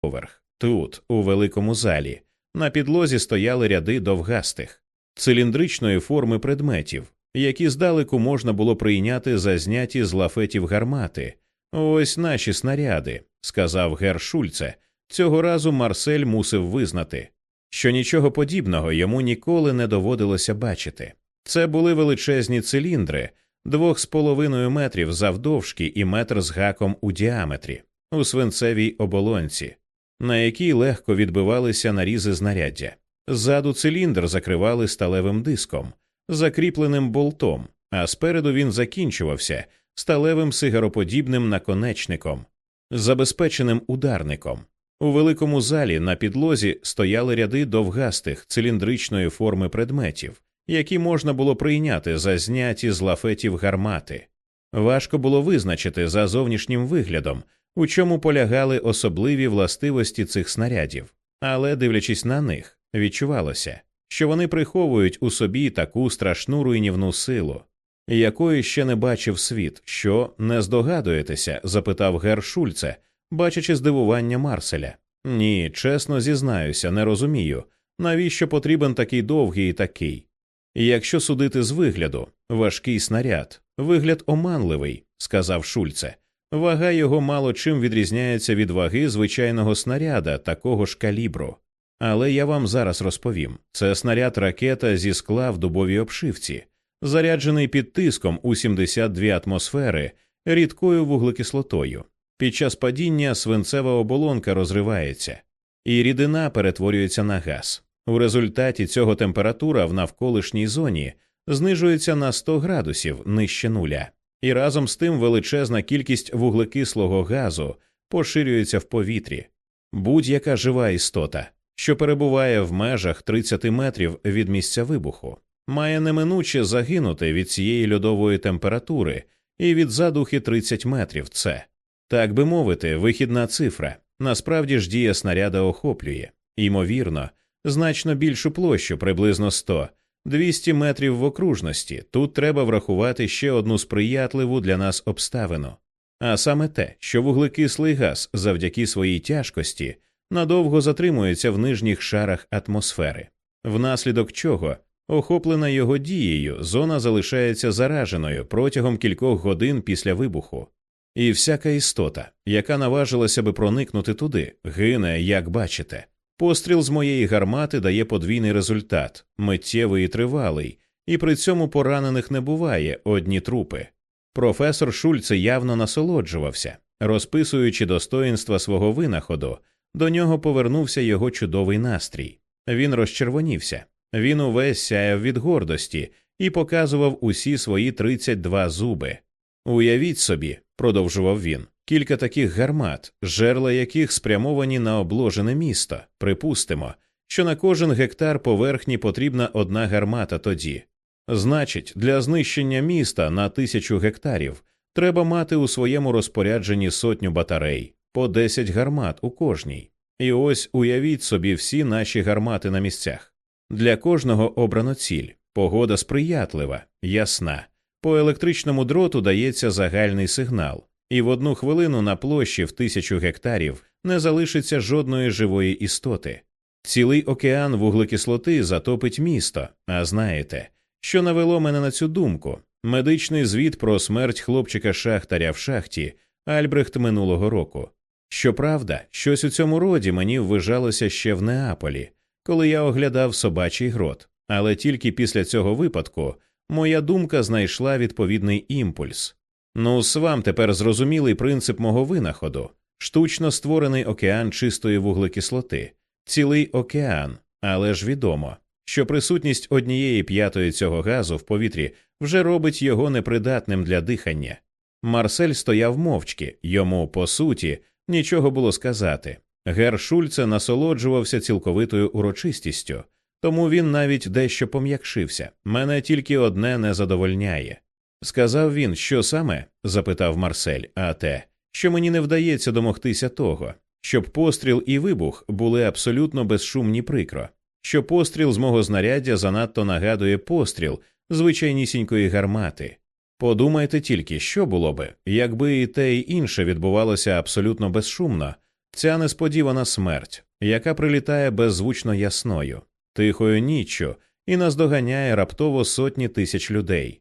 поверх. Тут, у великому залі, на підлозі стояли ряди довгастих, циліндричної форми предметів, які здалеку можна було прийняти за зняті з лафетів гармати. Ось наші снаряди, сказав гер Шульце. Цього разу Марсель мусив визнати, що нічого подібного йому ніколи не доводилося бачити. Це були величезні циліндри, двох з половиною метрів завдовжки і метр з гаком у діаметрі, у свинцевій оболонці, на якій легко відбивалися нарізи знаряддя. Ззаду циліндр закривали сталевим диском, закріпленим болтом, а спереду він закінчувався сталевим сигароподібним наконечником, забезпеченим ударником. У великому залі на підлозі стояли ряди довгастих циліндричної форми предметів, які можна було прийняти за зняті з лафетів гармати. Важко було визначити за зовнішнім виглядом, у чому полягали особливі властивості цих снарядів, але, дивлячись на них, відчувалося, що вони приховують у собі таку страшну руйнівну силу, якої ще не бачив світ, що не здогадуєтеся? запитав Гер Шульце, бачачи здивування Марселя. Ні, чесно зізнаюся, не розумію, навіщо потрібен такий довгий і такий. Якщо судити з вигляду, важкий снаряд, вигляд оманливий, сказав Шульце. Вага його мало чим відрізняється від ваги звичайного снаряда такого ж калібру. Але я вам зараз розповім це снаряд ракета зі скла в дубовій обшивці, заряджений під тиском у 72 атмосфери рідкою вуглекислотою. Під час падіння свинцева оболонка розривається, і рідина перетворюється на газ. У результаті цього температура в навколишній зоні знижується на 100 градусів нижче нуля, і разом з тим величезна кількість вуглекислого газу поширюється в повітрі. Будь-яка жива істота, що перебуває в межах 30 метрів від місця вибуху, має неминуче загинути від цієї льодової температури і від задухи 30 метрів. Це так би мовити, вихідна цифра. Насправді ж дія снаряда охоплює, ймовірно, значно більшу площу, приблизно 100, 200 метрів в окружності. Тут треба врахувати ще одну сприятливу для нас обставину, а саме те, що вуглекислий газ завдяки своїй тяжкості надовго затримується в нижніх шарах атмосфери, внаслідок чого охоплена його дією, зона залишається зараженою протягом кількох годин після вибуху. І всяка істота, яка наважилася би проникнути туди, гине, як бачите. Постріл з моєї гармати дає подвійний результат, миттєвий і тривалий, і при цьому поранених не буває одні трупи. Професор Шульце явно насолоджувався, розписуючи достоїнства свого винаходу, до нього повернувся його чудовий настрій. Він розчервонівся, він увесь сяяв від гордості і показував усі свої 32 зуби. Уявіть собі, продовжував він, кілька таких гармат, жерла яких спрямовані на обложене місто. Припустимо, що на кожен гектар поверхні потрібна одна гармата тоді. Значить, для знищення міста на тисячу гектарів треба мати у своєму розпорядженні сотню батарей, по 10 гармат у кожній. І ось уявіть собі всі наші гармати на місцях. Для кожного обрано ціль, погода сприятлива, ясна. По електричному дроту дається загальний сигнал, і в одну хвилину на площі в тисячу гектарів не залишиться жодної живої істоти. Цілий океан вуглекислоти затопить місто. А знаєте, що навело мене на цю думку? Медичний звіт про смерть хлопчика шахтаря в шахті Альбрехт минулого року. Щоправда, щось у цьому роді мені ввижалося ще в Неаполі, коли я оглядав собачий грот, але тільки після цього випадку моя думка знайшла відповідний імпульс. Ну, з вам тепер зрозумілий принцип мого винаходу штучно створений океан чистої вуглекислоти, цілий океан, але ж відомо, що присутність однієї п'ятої цього газу в повітрі вже робить його непридатним для дихання. Марсель стояв мовчки, йому, по суті, нічого було сказати. Гер Шульце насолоджувався цілковитою урочистістю, тому він навіть дещо пом'якшився. Мене тільки одне не задовольняє. Сказав він, що саме? запитав Марсель, а те, що мені не вдається домогтися того, щоб постріл і вибух були абсолютно безшумні прикро, що постріл з мого знаряддя занадто нагадує постріл звичайнісінької гармати. Подумайте тільки, що було би, якби і те і інше відбувалося абсолютно безшумно, ця несподівана смерть, яка прилітає беззвучно ясною, тихою ніччю і наздоганяє раптово сотні тисяч людей.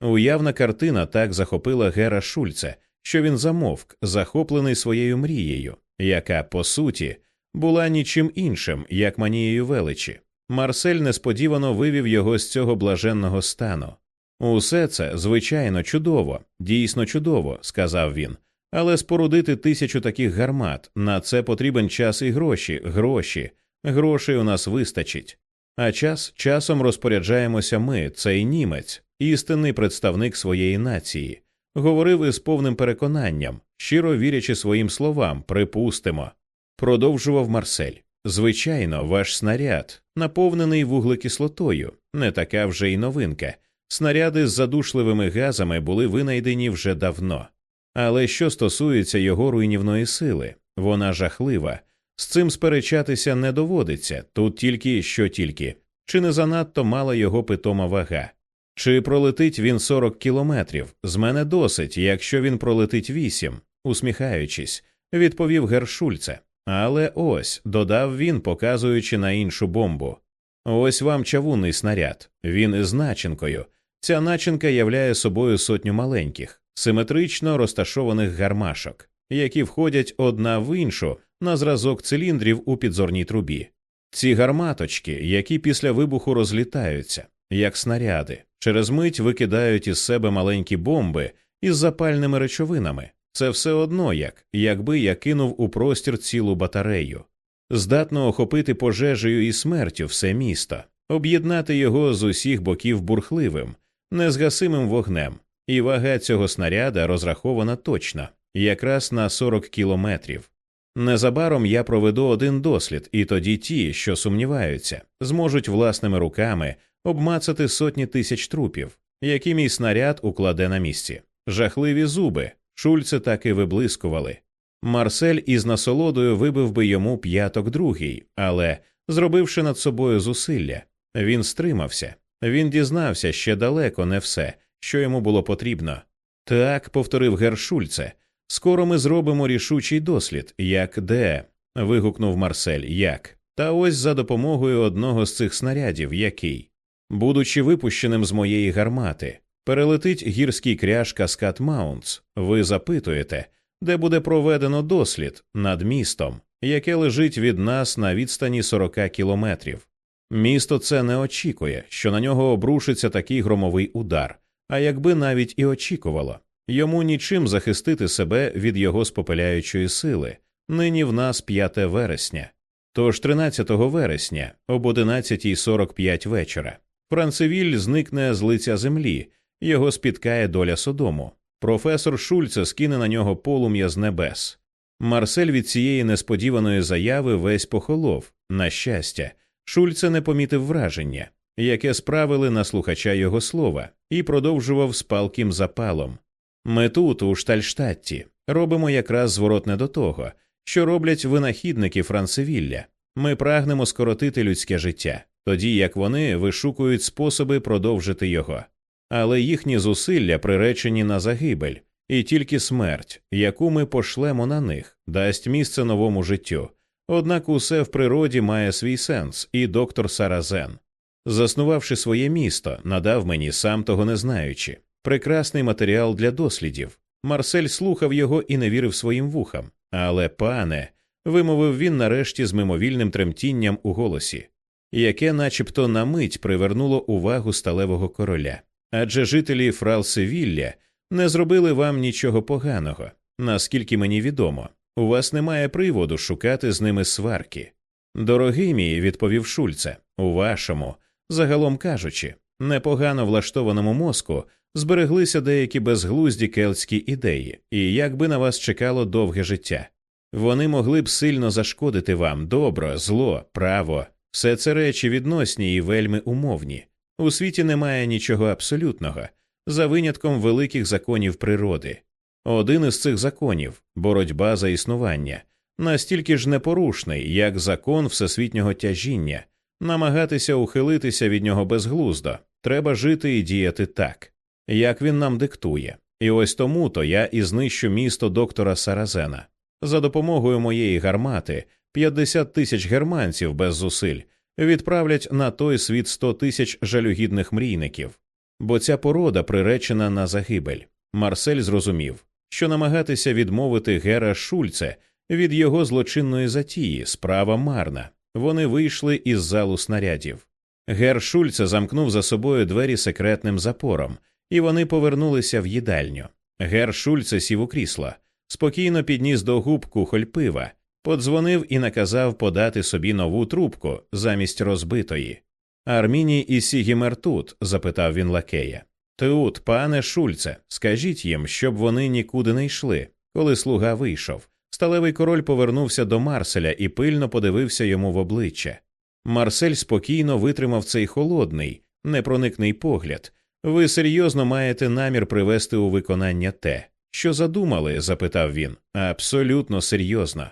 Уявна картина так захопила Гера Шульце, що він замовк, захоплений своєю мрією, яка, по суті, була нічим іншим, як манією величі. Марсель несподівано вивів його з цього блаженного стану. Усе це, звичайно, чудово, дійсно чудово, сказав він. Але спорудити тисячу таких гармат на це потрібен час і гроші, гроші, грошей у нас вистачить. А час часом розпоряджаємося ми, цей німець, істинний представник своєї нації, говорив із повним переконанням, щиро вірячи своїм словам, припустимо, продовжував Марсель. Звичайно, ваш снаряд, наповнений вуглекислотою, не така вже й новинка. Снаряди з задушливими газами були винайдені вже давно. Але що стосується його руйнівної сили, вона жахлива. З цим сперечатися не доводиться тут тільки що тільки, чи не занадто мала його питома вага. Чи пролетить він 40 кілометрів? З мене досить, якщо він пролетить 8, усміхаючись, відповів Гершульце. Але ось додав він, показуючи на іншу бомбу. Ось вам чавунний снаряд. Він із начинкою. Ця начинка являє собою сотню маленьких, симетрично розташованих гармашок, які входять одна в іншу на зразок циліндрів у підзорній трубі. Ці гарматочки, які після вибуху розлітаються, як снаряди, через мить викидають із себе маленькі бомби із запальними речовинами. Це все одно як, якби я кинув у простір цілу батарею, здатно охопити пожежею і смертю все місто, об'єднати його з усіх боків бурхливим, незгасимим вогнем, і вага цього снаряда розрахована точно, якраз на 40 кілометрів. Незабаром я проведу один дослід, і тоді ті, що сумніваються, зможуть власними руками обмацати сотні тисяч трупів, які мій снаряд укладе на місці. Жахливі зуби, шульце так і виблискували. Марсель із насолодою вибив би йому п'яток другий, але, зробивши над собою зусилля, він стримався. Він дізнався ще далеко не все, що йому було потрібно. Так, повторив гер Шульце, скоро ми зробимо рішучий дослід, як де. вигукнув Марсель. Як? Та ось за допомогою одного з цих снарядів, який, будучи випущеним з моєї гармати, перелетить гірський кряж Каскад Маунтс. Ви запитуєте, де буде проведено дослід над містом, яке лежить від нас на відстані 40 кілометрів. Місто це не очікує, що на нього обрушиться такий громовий удар, а якби навіть і очікувало, йому нічим захистити себе від його спопиляючої сили. Нині в нас 5 вересня. Тож 13 вересня об 11.45 вечора Францевіль зникне з лиця землі, його спіткає доля Содому. Професор Шульце скине на нього полум'я з небес. Марсель від цієї несподіваної заяви весь похолов, на щастя, Шульце не помітив враження, яке справили на слухача його слова, і продовжував з палким запалом. Ми тут, у Штальштатті, робимо якраз зворотне до того, що роблять винахідники Францевілля. Ми прагнемо скоротити людське життя, тоді як вони вишукують способи продовжити його. Але їхні зусилля приречені на загибель, і тільки смерть, яку ми пошлемо на них, дасть місце новому життю, Однак усе в природі має свій сенс, і доктор Саразен, заснувавши своє місто, надав мені, сам того не знаючи, прекрасний матеріал для дослідів. Марсель слухав його і не вірив своїм вухам. Але, пане, вимовив він нарешті з мимовільним тремтінням у голосі, яке начебто на мить привернуло увагу сталевого короля. Адже жителі Фралсевілля не зробили вам нічого поганого, наскільки мені відомо. У вас немає приводу шукати з ними сварки. Дорогий мій, відповів Шульце, у вашому, загалом кажучи, непогано влаштованому мозку збереглися деякі безглузді келтські ідеї, і як би на вас чекало довге життя. Вони могли б сильно зашкодити вам добро, зло, право, все це речі відносні і вельми умовні. У світі немає нічого абсолютного, за винятком великих законів природи. Один із цих законів боротьба за існування, настільки ж непорушний, як закон всесвітнього тяжіння, намагатися ухилитися від нього безглуздо, треба жити і діяти так, як він нам диктує. І ось тому то я і знищу місто доктора Саразена. За допомогою моєї гармати 50 тисяч германців без зусиль відправлять на той світ 100 тисяч жалюгідних мрійників, бо ця порода приречена на загибель. Марсель зрозумів, що намагатися відмовити Гера Шульце від його злочинної затії справа марна. Вони вийшли із залу снарядів. Гер Шульце замкнув за собою двері секретним запором, і вони повернулися в їдальню. Гер Шульце сів у крісло, спокійно підніс до губ кухоль пива, подзвонив і наказав подати собі нову трубку замість розбитої. Арміні і Сігімер тут? запитав він лакея. Тут, пане Шульце, скажіть їм, щоб вони нікуди не йшли. Коли слуга вийшов. Сталевий король повернувся до Марселя і пильно подивився йому в обличчя. Марсель спокійно витримав цей холодний, непроникний погляд. Ви серйозно маєте намір привести у виконання те, що задумали? запитав він. Абсолютно серйозно.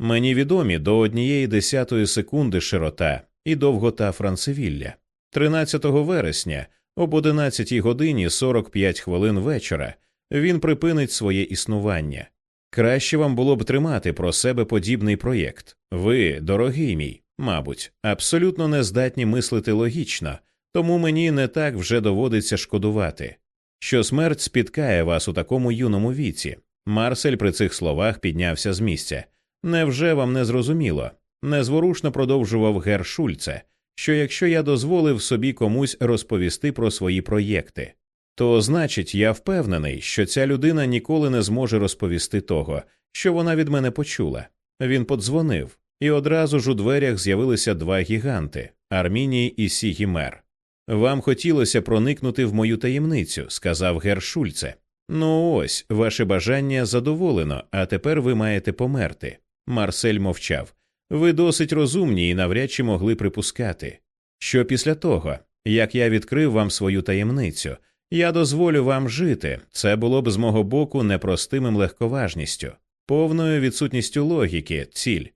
Мені відомі до однієї десятої секунди широта і довгота Францевілля. 13 вересня об 11 годині 45 хвилин вечора він припинить своє існування. Краще вам було б тримати про себе подібний проєкт. Ви, дорогий мій, мабуть, абсолютно не здатні мислити логічно, тому мені не так вже доводиться шкодувати, що смерть спіткає вас у такому юному віці. Марсель при цих словах піднявся з місця. Невже вам не зрозуміло? Незворушно продовжував Гер Шульце, що якщо я дозволив собі комусь розповісти про свої проєкти, то значить я впевнений, що ця людина ніколи не зможе розповісти того, що вона від мене почула. Він подзвонив, і одразу ж у дверях з'явилися два гіганти Арміній і Сігімер. Вам хотілося проникнути в мою таємницю, сказав Гер Шульце. Ну ось, ваше бажання задоволено, а тепер ви маєте померти. Марсель мовчав. Ви досить розумні і навряд чи могли припускати, що після того, як я відкрив вам свою таємницю, я дозволю вам жити. Це було б з мого боку непростимим легковажністю, повною відсутністю логіки, ціль,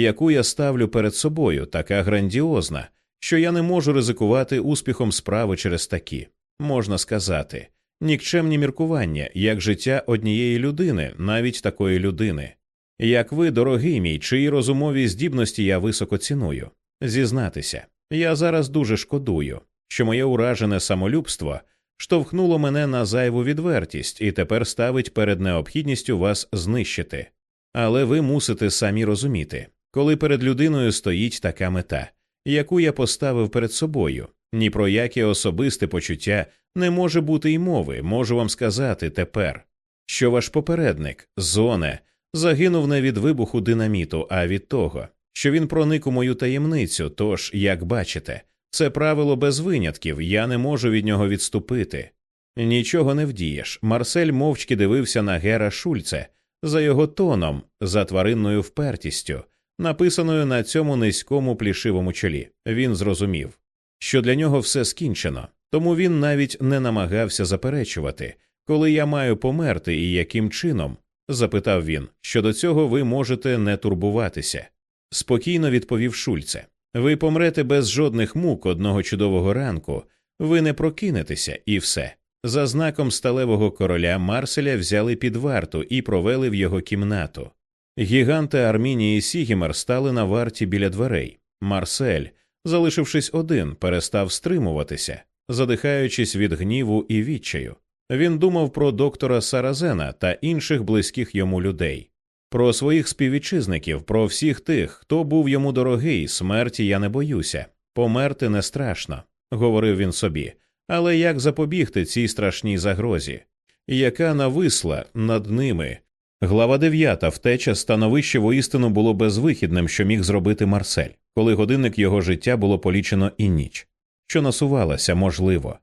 яку я ставлю перед собою, така грандіозна, що я не можу ризикувати успіхом справи через такі, можна сказати, нікчемні міркування, як життя однієї людини, навіть такої людини. Як ви, дорогий мій, чиї розумові здібності я високо ціную, зізнатися, я зараз дуже шкодую, що моє уражене самолюбство штовхнуло мене на зайву відвертість і тепер ставить перед необхідністю вас знищити. Але ви мусите самі розуміти, коли перед людиною стоїть така мета, яку я поставив перед собою, ні про яке особисте почуття не може бути й мови, можу вам сказати тепер, що ваш попередник, зоне, загинув не від вибуху динаміту, а від того, що він проник у мою таємницю. Тож, як бачите, це правило без винятків, я не можу від нього відступити. Нічого не вдієш. Марсель мовчки дивився на Гера Шульце за його тоном, за тваринною впертістю, написаною на цьому низькому плішивому чолі. Він зрозумів, що для нього все скінчено, тому він навіть не намагався заперечувати, коли я маю померти і яким чином. запитав він. Щодо цього ви можете не турбуватися. Спокійно відповів Шульце. Ви помрете без жодних мук одного чудового ранку, ви не прокинетеся, і все. За знаком сталевого короля Марселя взяли під варту і провели в його кімнату. Гіганти Армінії і Сігімер стали на варті біля дверей. Марсель, залишившись один, перестав стримуватися, задихаючись від гніву і відчаю. Він думав про доктора Саразена та інших близьких йому людей про своїх співвітчизників, про всіх тих, хто був йому дорогий, смерті я не боюся, померти не страшно, говорив він собі. Але як запобігти цій страшній загрозі, яка нависла над ними? Глава дев'ята втеча становище воістину було безвихідним, що міг зробити Марсель, коли годинник його життя було полічено і ніч, що насувалася, можливо,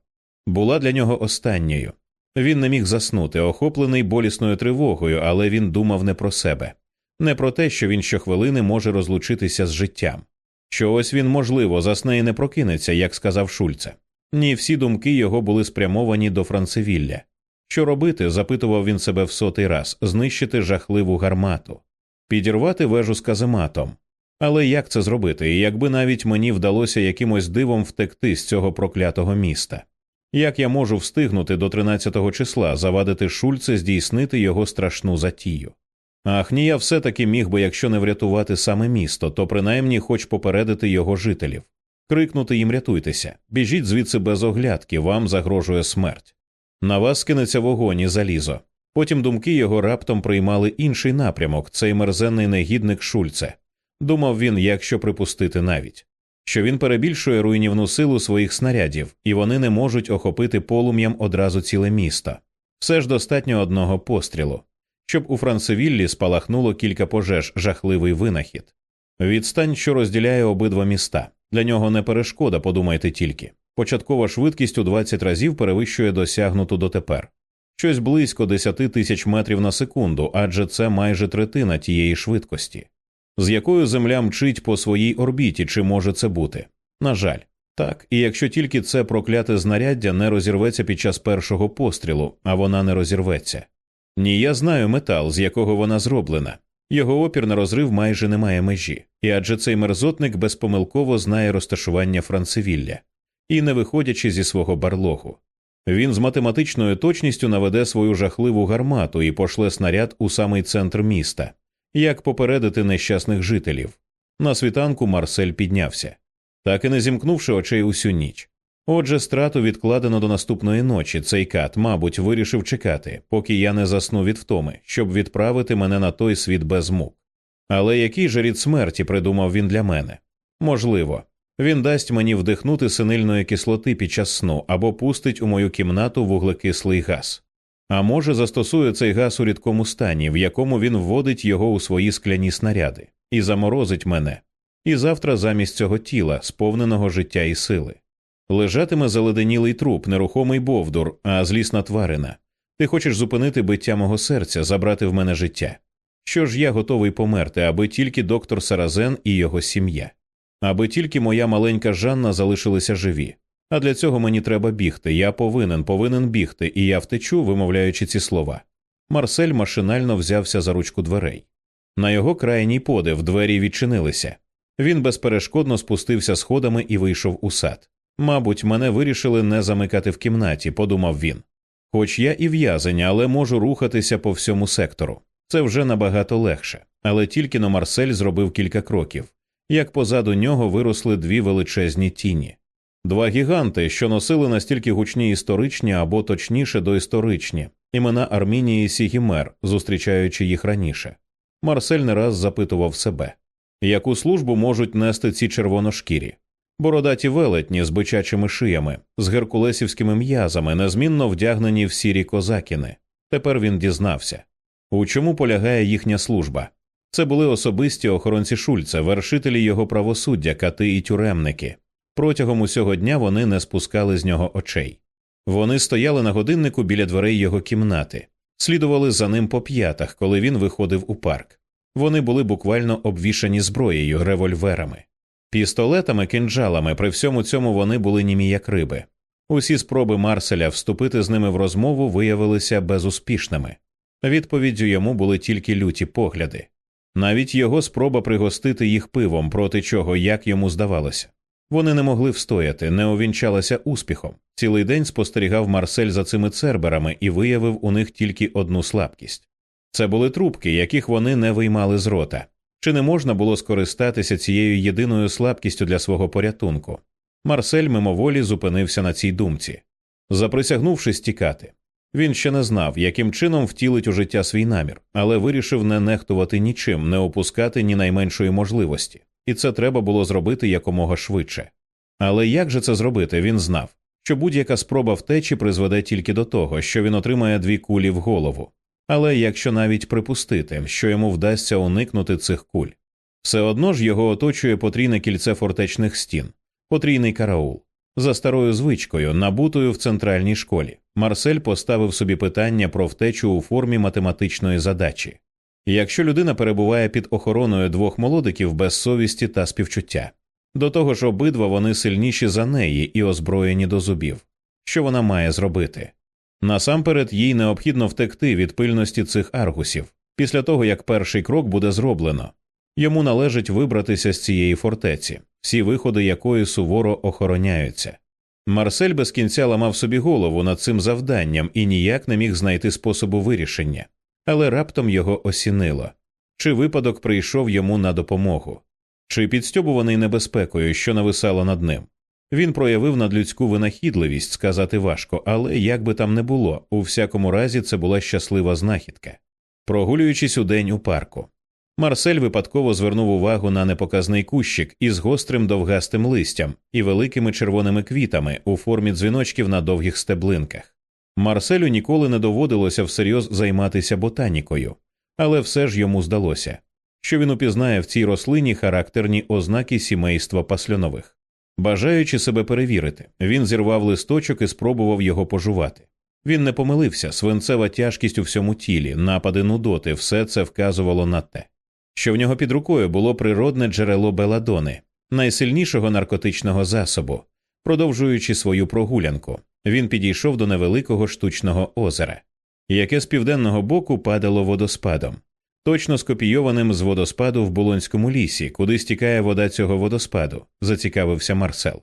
була для нього останньою. Він не міг заснути, охоплений болісною тривогою, але він думав не про себе, не про те, що він щохвилини може розлучитися з життям, що ось він, можливо, засне і не прокинеться, як сказав Шульце. Ні, всі думки його були спрямовані до Францевілля. Що робити, запитував він себе в сотий раз знищити жахливу гармату, підірвати вежу з казематом. Але як це зробити, і якби навіть мені вдалося якимось дивом втекти з цього проклятого міста? Як я можу встигнути до 13-го числа завадити Шульце здійснити його страшну затію? Ах, ні, я все таки міг би, якщо не врятувати саме місто, то принаймні хоч попередити його жителів, крикнути їм рятуйтеся, біжіть звідси без оглядки, вам загрожує смерть. На вас скинеться вогонь і залізо. Потім думки його раптом приймали інший напрямок, цей мерзенний негідник Шульце. Думав він, якщо припустити навіть, що він перебільшує руйнівну силу своїх снарядів, і вони не можуть охопити полум'ям одразу ціле місто. Все ж достатньо одного пострілу, щоб у Францевіллі спалахнуло кілька пожеж, жахливий винахід. Відстань, що розділяє обидва міста. Для нього не перешкода, подумайте тільки. Початкова швидкість у 20 разів перевищує досягнуту дотепер. Щось близько 10 тисяч метрів на секунду, адже це майже третина тієї швидкості. З якою земля мчить по своїй орбіті, чи може це бути? На жаль, так, і якщо тільки це прокляте знаряддя не розірветься під час першого пострілу, а вона не розірветься. Ні, я знаю метал, з якого вона зроблена. Його опір на розрив майже не має межі, і адже цей мерзотник безпомилково знає розташування Францевілля і не виходячи зі свого барлогу. Він з математичною точністю наведе свою жахливу гармату і пошле снаряд у самий центр міста, як попередити нещасних жителів. На світанку Марсель піднявся, так і не зімкнувши очей усю ніч. Отже, страту відкладено до наступної ночі. Цей кат, мабуть, вирішив чекати, поки я не засну від втоми, щоб відправити мене на той світ без мук. Але який же рід смерті придумав він для мене? Можливо, він дасть мені вдихнути синильної кислоти під час сну або пустить у мою кімнату вуглекислий газ. А може, застосує цей газ у рідкому стані, в якому він вводить його у свої скляні снаряди, і заморозить мене. І завтра замість цього тіла, сповненого життя і сили. Лежатиме заледенілий труп, нерухомий бовдур, а злісна тварина. Ти хочеш зупинити биття мого серця, забрати в мене життя. Що ж я готовий померти, аби тільки доктор Саразен і його сім'я, аби тільки моя маленька Жанна залишилися живі. А для цього мені треба бігти. Я повинен, повинен бігти, і я втечу, вимовляючи ці слова. Марсель машинально взявся за ручку дверей. На його крайній подив двері відчинилися. Він безперешкодно спустився сходами і вийшов у сад. Мабуть, мене вирішили не замикати в кімнаті, подумав він. Хоч я і в'язень, але можу рухатися по всьому сектору. Це вже набагато легше. Але тільки но Марсель зробив кілька кроків, як позаду нього виросли дві величезні тіні. Два гіганти, що носили настільки гучні історичні або точніше доісторичні імена Армінії Сігімер, зустрічаючи їх раніше. Марсель не раз запитував себе, яку службу можуть нести ці червоношкірі бородаті велетні з бичачими шиями, з геркулесівськими м'язами, незмінно вдягнені в сірі козакіни. Тепер він дізнався, у чому полягає їхня служба. Це були особисті охоронці Шульца, вершителі його правосуддя, кати і тюремники. Протягом усього дня вони не спускали з нього очей. Вони стояли на годиннику біля дверей його кімнати, слідували за ним по п'ятах, коли він виходив у парк. Вони були буквально обвішані зброєю, револьверами. Пістолетами, кинджалами, при всьому цьому вони були німі як риби. Усі спроби Марселя вступити з ними в розмову виявилися безуспішними. Відповіддю йому були тільки люті погляди. Навіть його спроба пригостити їх пивом, проти чого, як йому здавалося. Вони не могли встояти, не увінчалася успіхом. Цілий день спостерігав Марсель за цими церберами і виявив у них тільки одну слабкість. Це були трубки, яких вони не виймали з рота. Чи не можна було скористатися цією єдиною слабкістю для свого порятунку? Марсель мимоволі зупинився на цій думці, заприсягнувшись тікати. Він ще не знав, яким чином втілить у життя свій намір, але вирішив не нехтувати нічим, не опускати ні найменшої можливості, і це треба було зробити якомога швидше. Але як же це зробити, він знав, що будь-яка спроба втечі призведе тільки до того, що він отримає дві кулі в голову. Але якщо навіть припустити, що йому вдасться уникнути цих куль, все одно ж його оточує потрійне кільце фортечних стін, потрійний караул. За старою звичкою, набутою в центральній школі, Марсель поставив собі питання про втечу у формі математичної задачі. Якщо людина перебуває під охороною двох молодиків без совісті та співчуття, до того ж обидва вони сильніші за неї і озброєні до зубів, що вона має зробити? Насамперед їй необхідно втекти від пильності цих аргусів після того як перший крок буде зроблено. Йому належить вибратися з цієї фортеці, всі виходи якої суворо охороняються. Марсель без кінця ламав собі голову над цим завданням і ніяк не міг знайти способу вирішення. але раптом його осінило чи випадок прийшов йому на допомогу, чи підстьобуваний небезпекою, що нависало над ним. Він проявив надлюдську винахідливість сказати важко, але як би там не було, у всякому разі це була щаслива знахідка. Прогулюючись у день у парку, Марсель випадково звернув увагу на непоказний кущик із гострим довгастим листям і великими червоними квітами у формі дзвіночків на довгих стеблинках. Марселю ніколи не доводилося всерйоз займатися ботанікою, але все ж йому здалося, що він упізнає в цій рослині характерні ознаки сімейства пасльонових. Бажаючи себе перевірити, він зірвав листочок і спробував його пожувати. Він не помилився, свинцева тяжкість у всьому тілі, напади нудоти, все це вказувало на те, що в нього під рукою було природне джерело беладони, найсильнішого наркотичного засобу. Продовжуючи свою прогулянку, він підійшов до невеликого штучного озера, яке з південного боку падало водоспадом, точно скопійованим з водоспаду в Булонському лісі, куди стікає вода цього водоспаду, зацікавився Марсел.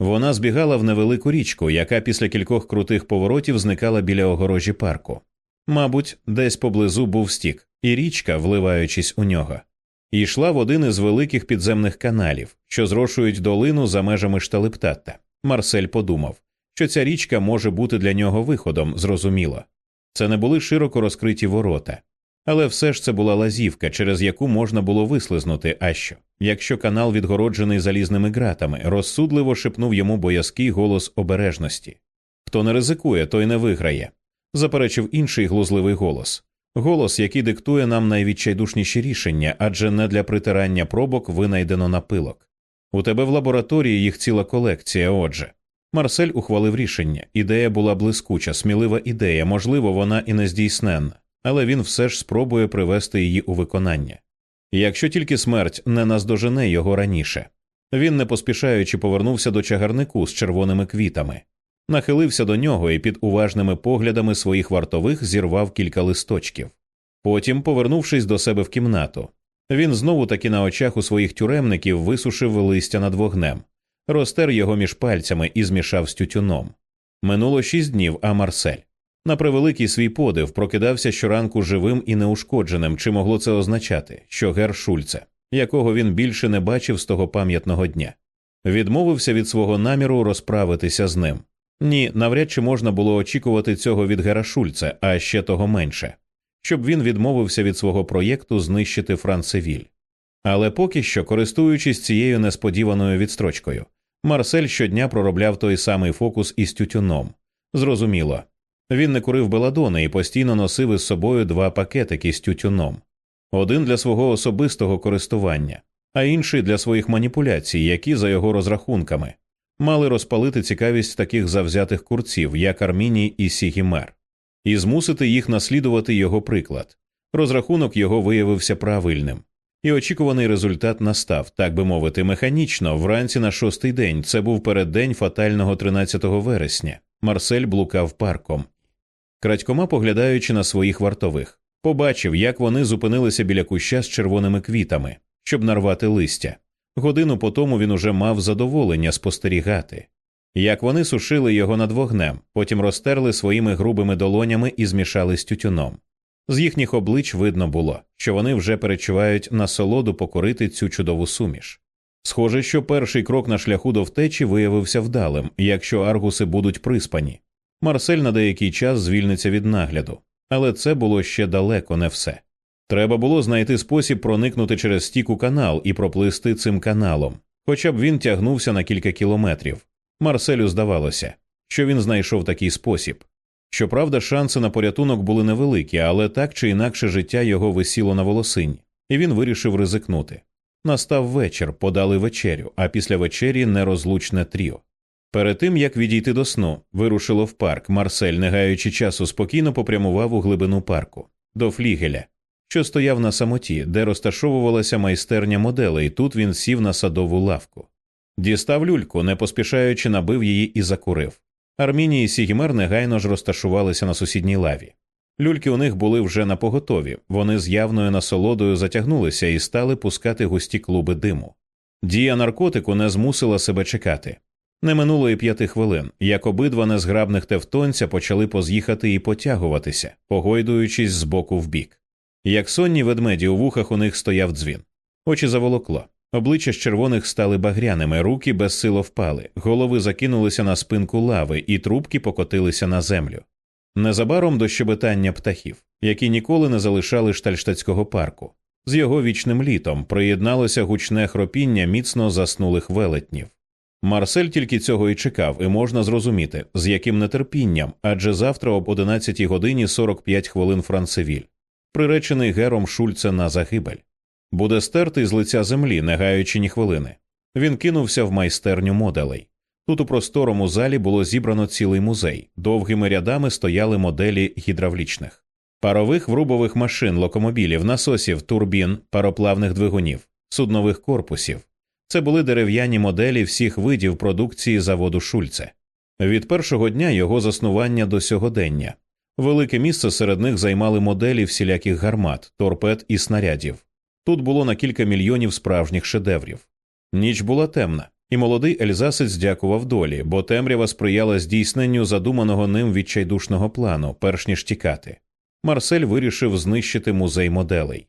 Вона збігала в невелику річку, яка після кількох крутих поворотів зникала біля огорожі парку. Мабуть, десь поблизу був стік, і річка, вливаючись у нього, йшла в один із великих підземних каналів, що зрошують долину за межами шталептата. Марсель подумав, що ця річка може бути для нього виходом, зрозуміло. Це не були широко розкриті ворота, але все ж це була лазівка, через яку можна було вислизнути. А що? Якщо канал відгороджений залізними ґратами, розсудливо шепнув йому боязкий голос обережності. Хто не ризикує, той не виграє, заперечив інший глузливий голос. Голос, який диктує нам найвідчайдушніші рішення, адже не для притирання пробок винайдено напилок. У тебе в лабораторії їх ціла колекція. Отже, Марсель ухвалив рішення. Ідея була блискуча, смілива ідея, можливо, вона і не здійсненна, але він все ж спробує привести її у виконання. Якщо тільки смерть не наздожене його раніше. Він, не поспішаючи, повернувся до чагарнику з червоними квітами, нахилився до нього і під уважними поглядами своїх вартових зірвав кілька листочків. Потім, повернувшись до себе в кімнату, він знову таки на очах у своїх тюремників висушив листя над вогнем, розтер його між пальцями і змішав з тютюном. Минуло шість днів, а Марсель. На превеликий свій подив прокидався щоранку живим і неушкодженим, чи могло це означати, що Гер Шульце, якого він більше не бачив з того пам'ятного дня, відмовився від свого наміру розправитися з ним. Ні, навряд чи можна було очікувати цього від Гера Шульце, а ще того менше, щоб він відмовився від свого проєкту знищити Францевіль. Але поки що, користуючись цією несподіваною відстрочкою, Марсель щодня проробляв той самий фокус із тютюном. Зрозуміло, він не курив беладони і постійно носив із собою два пакетики з тютюном один для свого особистого користування, а інший для своїх маніпуляцій, які, за його розрахунками, мали розпалити цікавість таких завзятих курців, як Арміній і Сігімер, і змусити їх наслідувати його приклад. Розрахунок його виявився правильним, і очікуваний результат настав, так би мовити, механічно, вранці на шостий день. Це був переддень фатального 13 вересня. Марсель блукав парком, крадькома поглядаючи на своїх вартових, побачив, як вони зупинилися біля куща з червоними квітами, щоб нарвати листя. Годину по тому він уже мав задоволення спостерігати, як вони сушили його над вогнем, потім розтерли своїми грубими долонями і змішали з тютюном. З їхніх облич видно було, що вони вже перечувають насолоду покорити цю чудову суміш. Схоже, що перший крок на шляху до втечі виявився вдалим, якщо аргуси будуть приспані. Марсель на деякий час звільниться від нагляду, але це було ще далеко не все. Треба було знайти спосіб проникнути через стік у канал і проплисти цим каналом, хоча б він тягнувся на кілька кілометрів. Марселю здавалося, що він знайшов такий спосіб. Щоправда, шанси на порятунок були невеликі, але так чи інакше життя його висіло на волосині, і він вирішив ризикнути. Настав вечір, подали вечерю, а після вечері нерозлучне тріо. Перед тим як відійти до сну, вирушило в парк. Марсель, не гаючи часу, спокійно попрямував у глибину парку до флігеля, що стояв на самоті, де розташовувалася майстерня моделей. Тут він сів на садову лавку. Дістав люльку, не поспішаючи, набив її і закурив. Арміній і Сігімер негайно ж розташувалися на сусідній лаві. Люльки у них були вже на поготові, вони з явною насолодою затягнулися і стали пускати густі клуби диму. Дія наркотику не змусила себе чекати. Не минуло і п'яти хвилин, як обидва незграбних тевтонця почали поз'їхати і потягуватися, погойдуючись з боку в бік. Як сонні ведмеді у вухах у них стояв дзвін. Очі заволокло. Обличчя з червоних стали багряними, руки безсило впали, голови закинулися на спинку лави, і трубки покотилися на землю. Незабаром до щебетання птахів, які ніколи не залишали штальштатського парку. З його вічним літом приєдналося гучне хропіння міцно заснулих велетнів. Марсель тільки цього і чекав, і можна зрозуміти, з яким нетерпінням, адже завтра об 11 годині 45 хвилин Францевіль, приречений Гером Шульце на загибель, буде стертий з лиця землі, не гаючи ні хвилини. Він кинувся в майстерню моделей. Тут у просторому залі було зібрано цілий музей, довгими рядами стояли моделі гідравлічних, парових врубових машин, локомобілів, насосів, турбін, пароплавних двигунів, суднових корпусів. Це були дерев'яні моделі всіх видів продукції заводу Шульце. Від першого дня його заснування до сьогодення. Велике місце серед них займали моделі всіляких гармат, торпед і снарядів. Тут було на кілька мільйонів справжніх шедеврів. Ніч була темна, і молодий Ельзасець дякував долі, бо темрява сприяла здійсненню задуманого ним відчайдушного плану, перш ніж тікати. Марсель вирішив знищити музей моделей.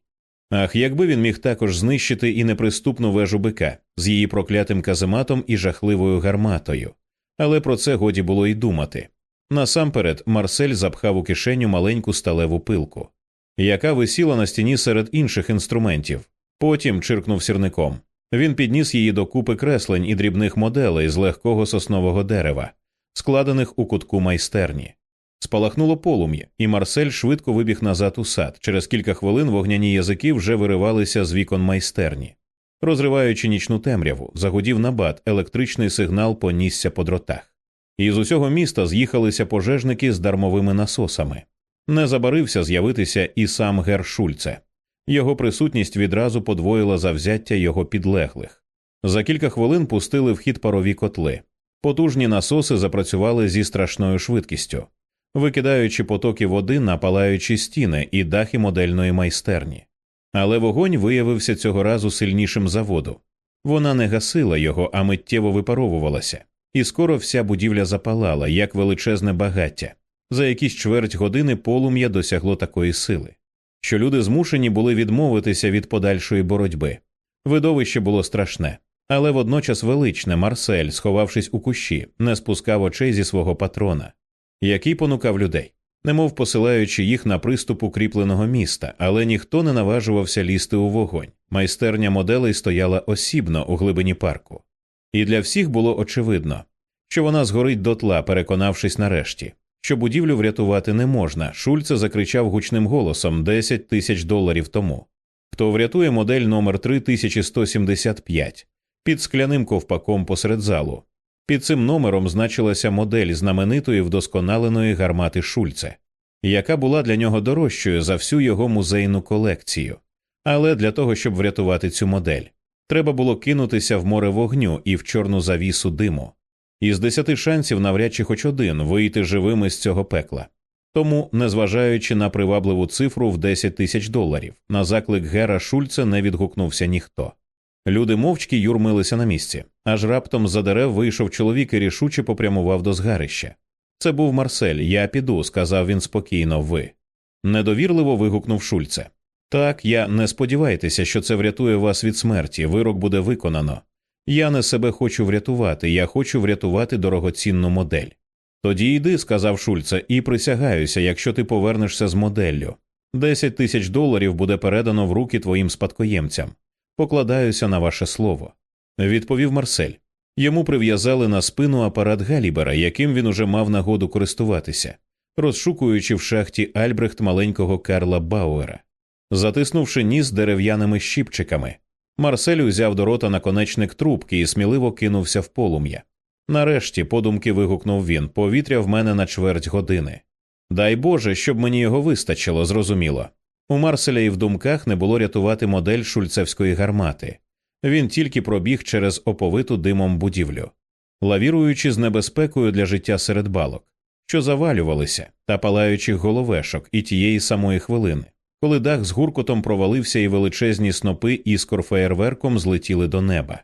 Ах, якби він міг також знищити і неприступну вежу бика з її проклятим казематом і жахливою гарматою, але про це годі було й думати. Насамперед, Марсель запхав у кишеню маленьку сталеву пилку, яка висіла на стіні серед інших інструментів, потім чиркнув сірником. Він підніс її до купи креслень і дрібних моделей з легкого соснового дерева, складених у кутку майстерні. Спалахнуло полум'я, і Марсель швидко вибіг назад у сад. Через кілька хвилин вогняні язики вже виривалися з вікон майстерні. Розриваючи нічну темряву, загудів набат, електричний сигнал понісся по дротах. І з усього міста з'їхалися пожежники з дармовими насосами. Не забарився з'явитися і сам Гер Шульце. Його присутність відразу подвоїла завзяття його підлеглих. За кілька хвилин пустили в хід парові котли. Потужні насоси запрацювали зі страшною швидкістю викидаючи потоки води на палаючі стіни і дахи модельної майстерні. Але вогонь виявився цього разу сильнішим за. Вона не гасила його, а миттєво випаровувалася, і скоро вся будівля запалала, як величезне багаття. За якісь чверть години полум'я досягло такої сили, що люди змушені були відмовитися від подальшої боротьби. Видовище було страшне, але водночас величне Марсель, сховавшись у кущі, не спускав очей зі свого патрона який понукав людей, немов посилаючи їх на приступ укріпленого міста, але ніхто не наважувався лізти у вогонь. Майстерня моделей стояла осібно у глибині парку, і для всіх було очевидно, що вона згорить дотла, переконавшись нарешті, що будівлю врятувати не можна. Шульце закричав гучним голосом 10 тисяч доларів тому. Хто врятує модель номер 3175 під скляним ковпаком посеред залу, під цим номером значилася модель знаменитої вдосконаленої гармати Шульце, яка була для нього дорожчою за всю його музейну колекцію. Але для того, щоб врятувати цю модель, треба було кинутися в море вогню і в чорну завісу диму. Із десяти шансів навряд чи хоч один вийти живими з цього пекла. Тому, незважаючи на привабливу цифру в 10 тисяч доларів, на заклик Гера Шульца не відгукнувся ніхто. Люди мовчки юрмилися на місці, аж раптом за дерев вийшов чоловік і рішуче попрямував до згарища. Це був Марсель, я піду, сказав він спокійно, ви. Недовірливо вигукнув Шульце. Так, я не сподівайтеся, що це врятує вас від смерті, вирок буде виконано. Я не себе хочу врятувати, я хочу врятувати дорогоцінну модель. Тоді йди, сказав Шульце, і присягаюся, якщо ти повернешся з моделлю. Десять тисяч доларів буде передано в руки твоїм спадкоємцям. Покладаюся на ваше слово, відповів Марсель. Йому прив'язали на спину апарат Галібера, яким він уже мав нагоду користуватися, розшукуючи в шахті Альбрехт маленького Карла Бауера. Затиснувши ніс дерев'яними щіпчиками, Марсель узяв до рота наконечник трубки і сміливо кинувся в полум'я. Нарешті, подумки вигукнув він, повітря в мене на чверть години. Дай Боже, щоб мені його вистачило, зрозуміло. У Марселя і в думках не було рятувати модель шульцевської гармати. Він тільки пробіг через оповиту димом будівлю, лавіруючи з небезпекою для життя серед балок, що завалювалися та палаючих головешок і тієї самої хвилини, коли дах з гуркотом провалився і величезні снопи іскор феєрверком злетіли до неба.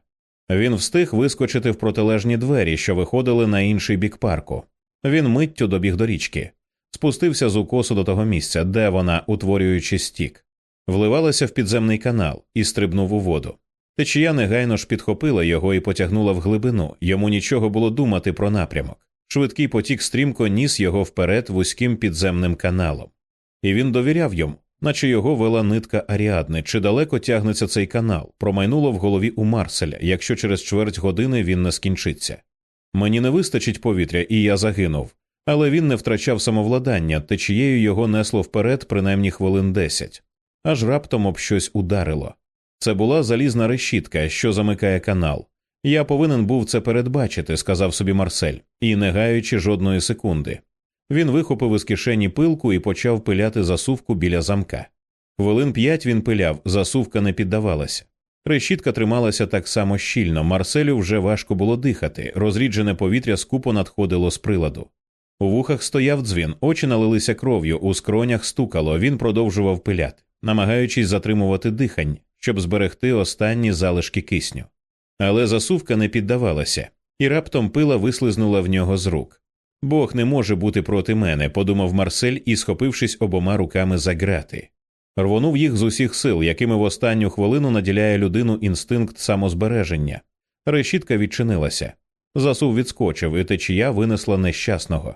Він встиг вискочити в протилежні двері, що виходили на інший бік парку. Він миттю добіг до річки, спустився з укосу до того місця, де вона, утворюючи стік, вливалася в підземний канал і стрибнув у воду. Течія негайно ж підхопила його і потягнула в глибину. Йому нічого було думати про напрямок. Швидкий потік стрімко ніс його вперед вузьким підземним каналом, і він довіряв йому, наче його вела нитка аріадни, чи далеко тягнеться цей канал, промайнуло в голові у Марселя, якщо через чверть години він не скінчиться. Мені не вистачить повітря, і я загинув, але він не втрачав самовладання, течією його несло вперед принаймні хвилин десять, аж раптом об щось ударило. Це була залізна решітка, що замикає канал. Я повинен був це передбачити, сказав собі Марсель, і не гаючи жодної секунди. Він вихопив із кишені пилку і почав пиляти засувку біля замка. Хвилин п'ять він пиляв, засувка не піддавалася. Решітка трималася так само щільно, Марселю вже важко було дихати, розріджене повітря скупо надходило з приладу. У вухах стояв дзвін, очі налилися кров'ю, у скронях стукало, він продовжував пиляти, намагаючись затримувати дихання, щоб зберегти останні залишки кисню. Але засувка не піддавалася, і раптом пила вислизнула в нього з рук. Бог не може бути проти мене, подумав Марсель і, схопившись обома руками за грати. Рвонув їх з усіх сил, якими в останню хвилину наділяє людину інстинкт самозбереження. Решітка відчинилася. Засув відскочив, і течія винесла нещасного,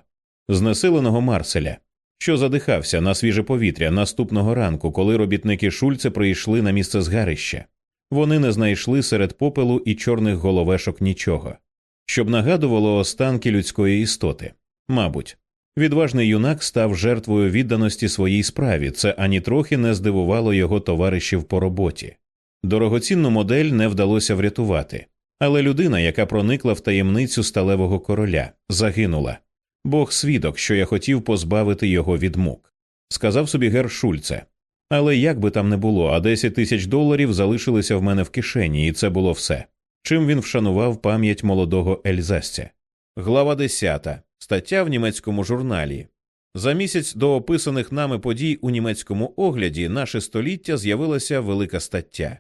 знесиленого Марселя, що задихався на свіже повітря наступного ранку, коли робітники Шульце прийшли на місце згарища. Вони не знайшли серед попелу і чорних головешок нічого, щоб нагадувало останки людської істоти. Мабуть, відважний юнак став жертвою відданості своїй справі, це ані трохи не здивувало його товаришів по роботі. Дорогоцінну модель не вдалося врятувати, але людина, яка проникла в таємницю сталевого короля, загинула. Бог свідок, що я хотів позбавити його від мук. Сказав собі гер Шульце. Але як би там не було, а 10 тисяч доларів залишилися в мене в кишені, і це було все. Чим він вшанував пам'ять молодого Ельзасця. Глава 10. Стаття в німецькому журналі. За місяць до описаних нами подій у німецькому огляді наше століття з'явилася велика стаття.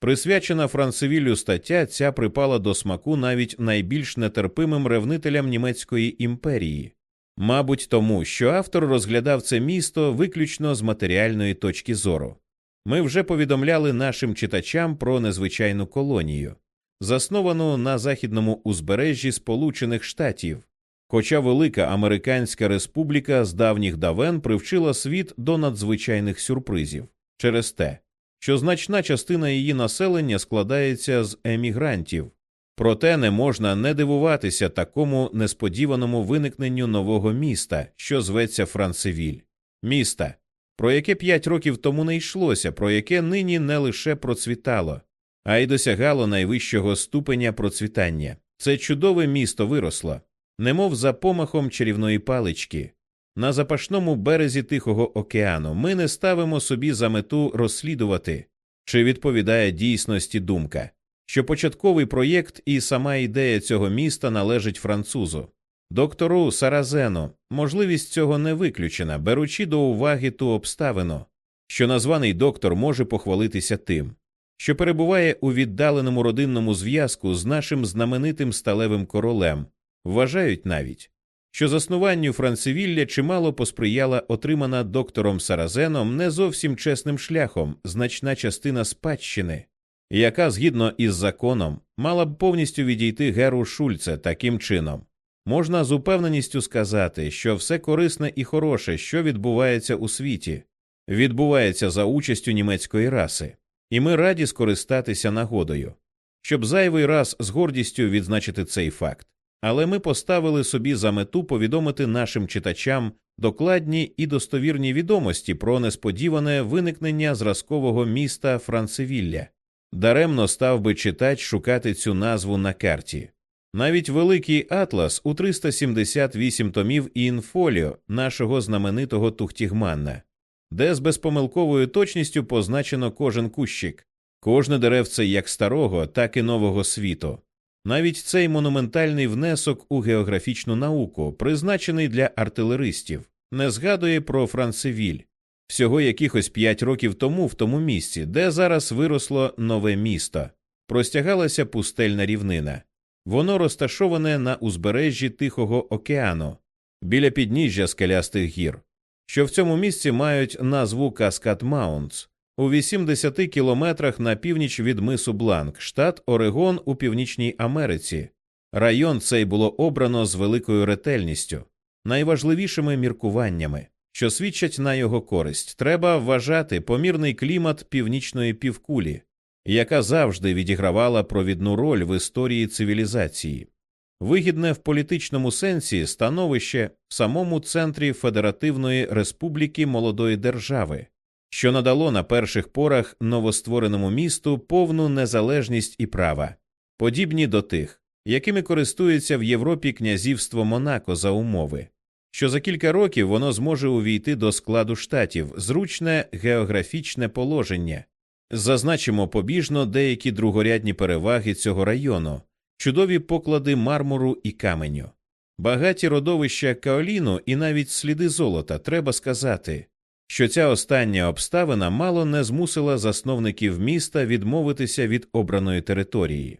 Присвячена Францевіллю стаття ця припала до смаку навіть найбільш нетерпимим ревнителям німецької імперії. Мабуть, тому що автор розглядав це місто виключно з матеріальної точки зору. Ми вже повідомляли нашим читачам про незвичайну колонію, засновану на західному узбережжі Сполучених Штатів, хоча Велика Американська Республіка з давніх давен привчила світ до надзвичайних сюрпризів через те, що значна частина її населення складається з емігрантів, Проте не можна не дивуватися такому несподіваному виникненню нового міста, що зветься Францевіль, міста, про яке п'ять років тому не йшлося, про яке нині не лише процвітало, а й досягало найвищого ступеня процвітання. Це чудове місто виросло, немов за помахом чарівної палички. На запашному березі Тихого океану ми не ставимо собі за мету розслідувати, чи відповідає дійсності думка що початковий проєкт і сама ідея цього міста належить французу. Доктору Саразену можливість цього не виключена, беручи до уваги ту обставину, що названий доктор може похвалитися тим, що перебуває у віддаленому родинному зв'язку з нашим знаменитим сталевим королем, вважають навіть, що заснуванню Францевілля чимало посприяла отримана доктором Саразеном не зовсім чесним шляхом значна частина спадщини, яка згідно із законом мала б повністю відійти Геру Шульце таким чином. Можна з упевненістю сказати, що все корисне і хороше, що відбувається у світі, відбувається за участю німецької раси, і ми раді скористатися нагодою, щоб зайвий раз з гордістю відзначити цей факт. Але ми поставили собі за мету повідомити нашим читачам докладні і достовірні відомості про несподіване виникнення зразкового міста Францевілля, Даремно став би читач шукати цю назву на карті. Навіть великий атлас у 378 томів і інфоліо нашого знаменитого Тухтігманна, де з безпомилковою точністю позначено кожен кущик, кожне деревце як старого, так і нового світу. Навіть цей монументальний внесок у географічну науку, призначений для артилеристів, не згадує про Францевіль, всього якихось п'ять років тому в тому місці, де зараз виросло нове місто. простягалася пустельна рівнина. Воно розташоване на узбережжі Тихого океану, біля підніжжя скелястих гір, що в цьому місці мають назву Каскад Маунтс, у 80 кілометрах на північ від мису Бланк, штат Орегон у Північній Америці. Район цей було обрано з великою ретельністю, найважливішими міркуваннями, що свідчать на його користь. Треба вважати помірний клімат північної півкулі, яка завжди відігравала провідну роль в історії цивілізації. Вигідне в політичному сенсі становище в самому центрі Федеративної Республіки молодої держави, що надало на перших порах новоствореному місту повну незалежність і права, подібні до тих, якими користується в Європі князівство Монако за умови, що за кілька років воно зможе увійти до складу штатів, зручне географічне положення. Зазначимо побіжно деякі другорядні переваги цього району, чудові поклади мармуру і каменю, багаті родовища каоліну і навіть сліди золота, треба сказати, що ця остання обставина мало не змусила засновників міста відмовитися від обраної території,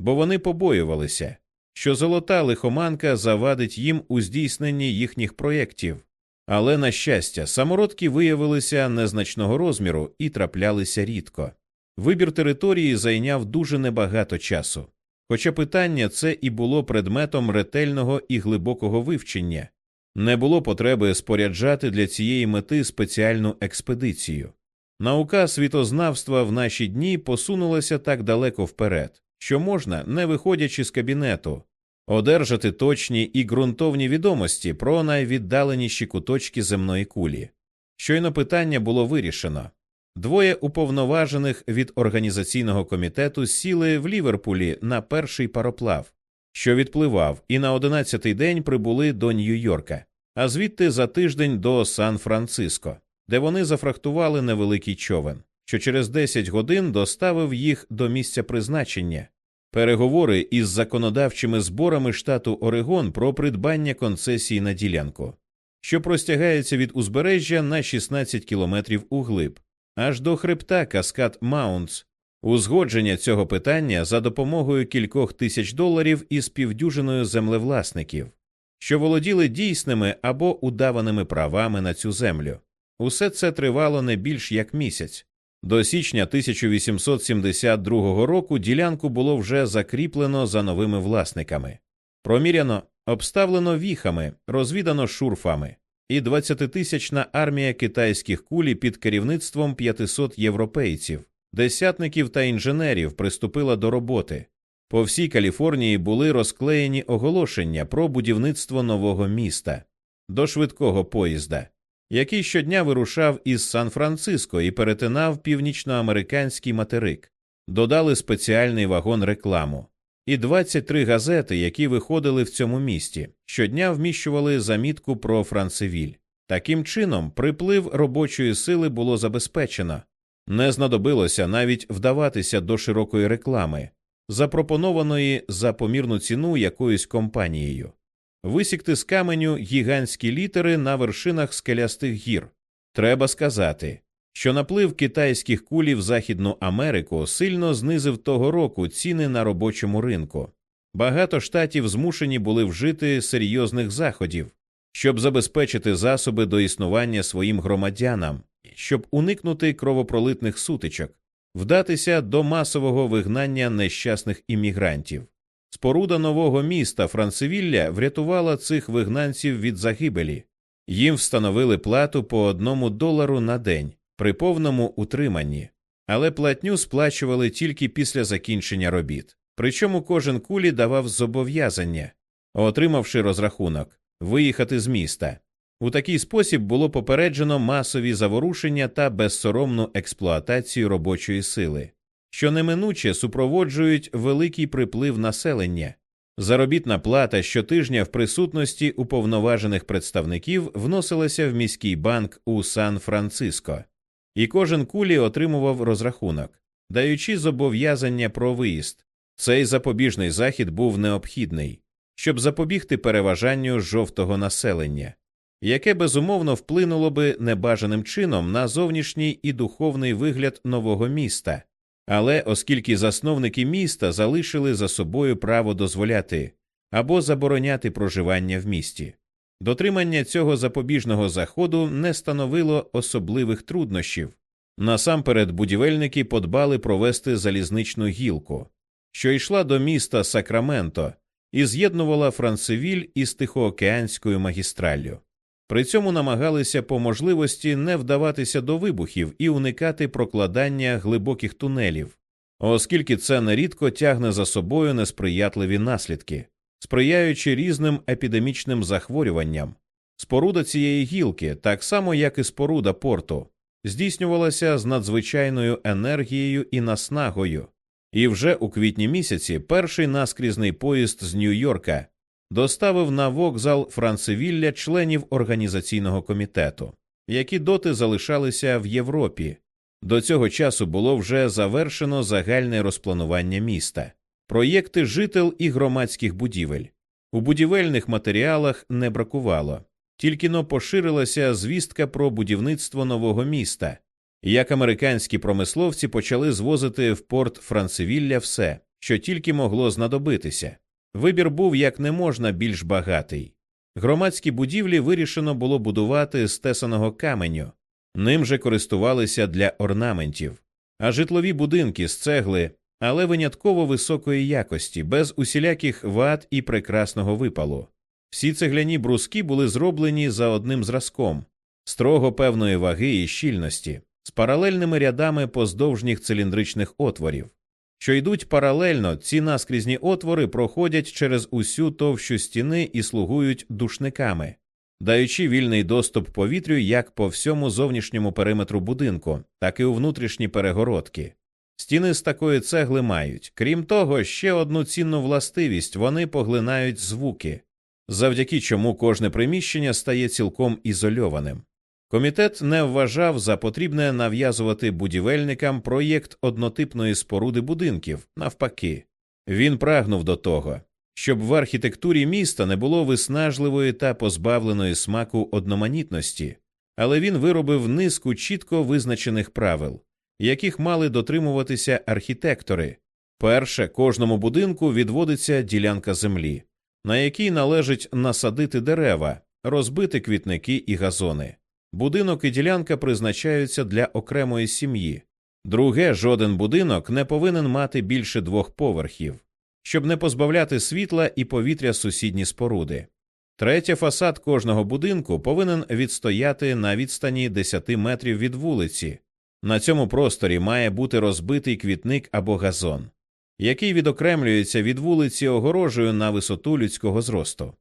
бо вони побоювалися, що золота лихоманка завадить їм у здійсненні їхніх проєктів. Але, на щастя, самородки виявилися незначного розміру і траплялися рідко. Вибір території зайняв дуже небагато часу, хоча питання це і було предметом ретельного і глибокого вивчення, не було потреби споряджати для цієї мети спеціальну експедицію. Наука світознавства в наші дні посунулася так далеко вперед, що можна, не виходячи з кабінету, одержати точні і ґрунтовні відомості про найвіддаленіші куточки земної кулі. Щойно питання було вирішено. Двоє уповноважених від організаційного комітету сіли в Ліверпулі на перший пароплав, що відпливав, і на одинадцятий день прибули до Нью-Йорка, а звідти за тиждень до Сан-Франциско, де вони зафрахтували невеликий човен, що через 10 годин доставив їх до місця призначення. Переговори із законодавчими зборами штату Орегон про придбання концесії на ділянку, що простягається від узбережжя на 16 кілометрів углиб, аж до хребта Каскад Маунтс, узгодження цього питання за допомогою кількох тисяч доларів із півдюжиною землевласників, що володіли дійсними або удаваними правами на цю землю. Усе це тривало не більш як місяць. До січня 1872 року ділянку було вже закріплено за новими власниками, проміряно, обставлено віхами, розвідано шурфами, і 20-тисячна армія китайських кулі під керівництвом 500 європейців, десятників та інженерів приступила до роботи. По всій Каліфорнії були розклеєні оголошення про будівництво нового міста до швидкого поїзда який щодня вирушав із Сан-Франциско і перетинав північноамериканський материк, додали спеціальний вагон рекламу. І 23 газети, які виходили в цьому місті, щодня вміщували замітку про Францевіль. Таким чином, приплив робочої сили було забезпечено, не знадобилося навіть вдаватися до широкої реклами, запропонованої за помірну ціну якоюсь компанією висікти з каменю гігантські літери на вершинах скелястих гір. Треба сказати, що наплив китайських кулів в Західну Америку сильно знизив того року ціни на робочому ринку. Багато штатів змушені були вжити серйозних заходів, щоб забезпечити засоби до існування своїм громадянам, щоб уникнути кровопролитних сутичок, вдатися до масового вигнання нещасних іммігрантів. Споруда нового міста Францевілля врятувала цих вигнанців від загибелі, їм встановили плату по одному долару на день при повному утриманні, але платню сплачували тільки після закінчення робіт. Причому кожен кулі давав зобов'язання, отримавши розрахунок, виїхати з міста. У такий спосіб було попереджено масові заворушення та безсоромну експлуатацію робочої сили що неминуче супроводжують великий приплив населення. Заробітна плата щотижня в присутності уповноважених представників вносилася в міський банк у Сан-Франциско, і кожен кулі отримував розрахунок, даючи зобов'язання про виїзд. Цей запобіжний захід був необхідний, щоб запобігти переважанню жовтого населення, яке безумовно вплинуло би небажаним чином на зовнішній і духовний вигляд нового міста Але оскільки засновники міста залишили за собою право дозволяти або забороняти проживання в місті, дотримання цього запобіжного заходу не становило особливих труднощів. Насамперед будівельники подбали провести залізничну гілку, що йшла до міста Сакраменто і з'єднувала Францевіль із Тихоокеанською магістраллю. При цьому намагалися по можливості не вдаватися до вибухів і уникати прокладання глибоких тунелів, оскільки це нерідко тягне за собою несприятливі наслідки, сприяючи різним епідемічним захворюванням. Споруда цієї гілки, так само як і споруда порту, здійснювалася з надзвичайною енергією і наснагою, і вже у квітні місяці перший наскрізний поїзд з Нью-Йорка доставив на вокзал Францевілля членів організаційного комітету, які доти залишалися в Європі. До цього часу було вже завершено загальне розпланування міста, проєкти жител і громадських будівель. У будівельних матеріалах не бракувало, тільки но поширилася звістка про будівництво нового міста, як американські промисловці почали звозити в порт Францевілля все, що тільки могло знадобитися. Вибір був як не можна більш багатий. Громадські будівлі вирішено було будувати з тесаного каменю, ним же користувалися для орнаментів, а житлові будинки з цегли, але винятково високої якості, без усіляких вад і прекрасного випалу. Всі цегляні бруски були зроблені за одним зразком, строго певної ваги і щільності, з паралельними рядами поздовжніх циліндричних отворів що йдуть паралельно, ці наскрізні отвори проходять через усю товщу стіни і слугують душниками, даючи вільний доступ повітрю як по всьому зовнішньому периметру будинку, так і у внутрішні перегородки. Стіни з такої цегли мають, крім того, ще одну цінну властивість вони поглинають звуки, завдяки чому кожне приміщення стає цілком ізольованим. Комітет не вважав за потрібне нав'язувати будівельникам проєкт однотипної споруди будинків, навпаки, він прагнув до того, щоб в архітектурі міста не було виснажливої та позбавленої смаку одноманітності, але він виробив низку чітко визначених правил, яких мали дотримуватися архітектори. Перше, кожному будинку відводиться ділянка землі, на якій належить насадити дерева, розбити квітники і газони. Будинок і ділянка призначаються для окремої сім'ї. Друге, жоден будинок не повинен мати більше двох поверхів, щоб не позбавляти світла і повітря сусідні споруди. Третє, фасад кожного будинку повинен відстояти на відстані 10 метрів від вулиці. На цьому просторі має бути розбитий квітник або газон, який відокремлюється від вулиці огорожею на висоту людського зросту.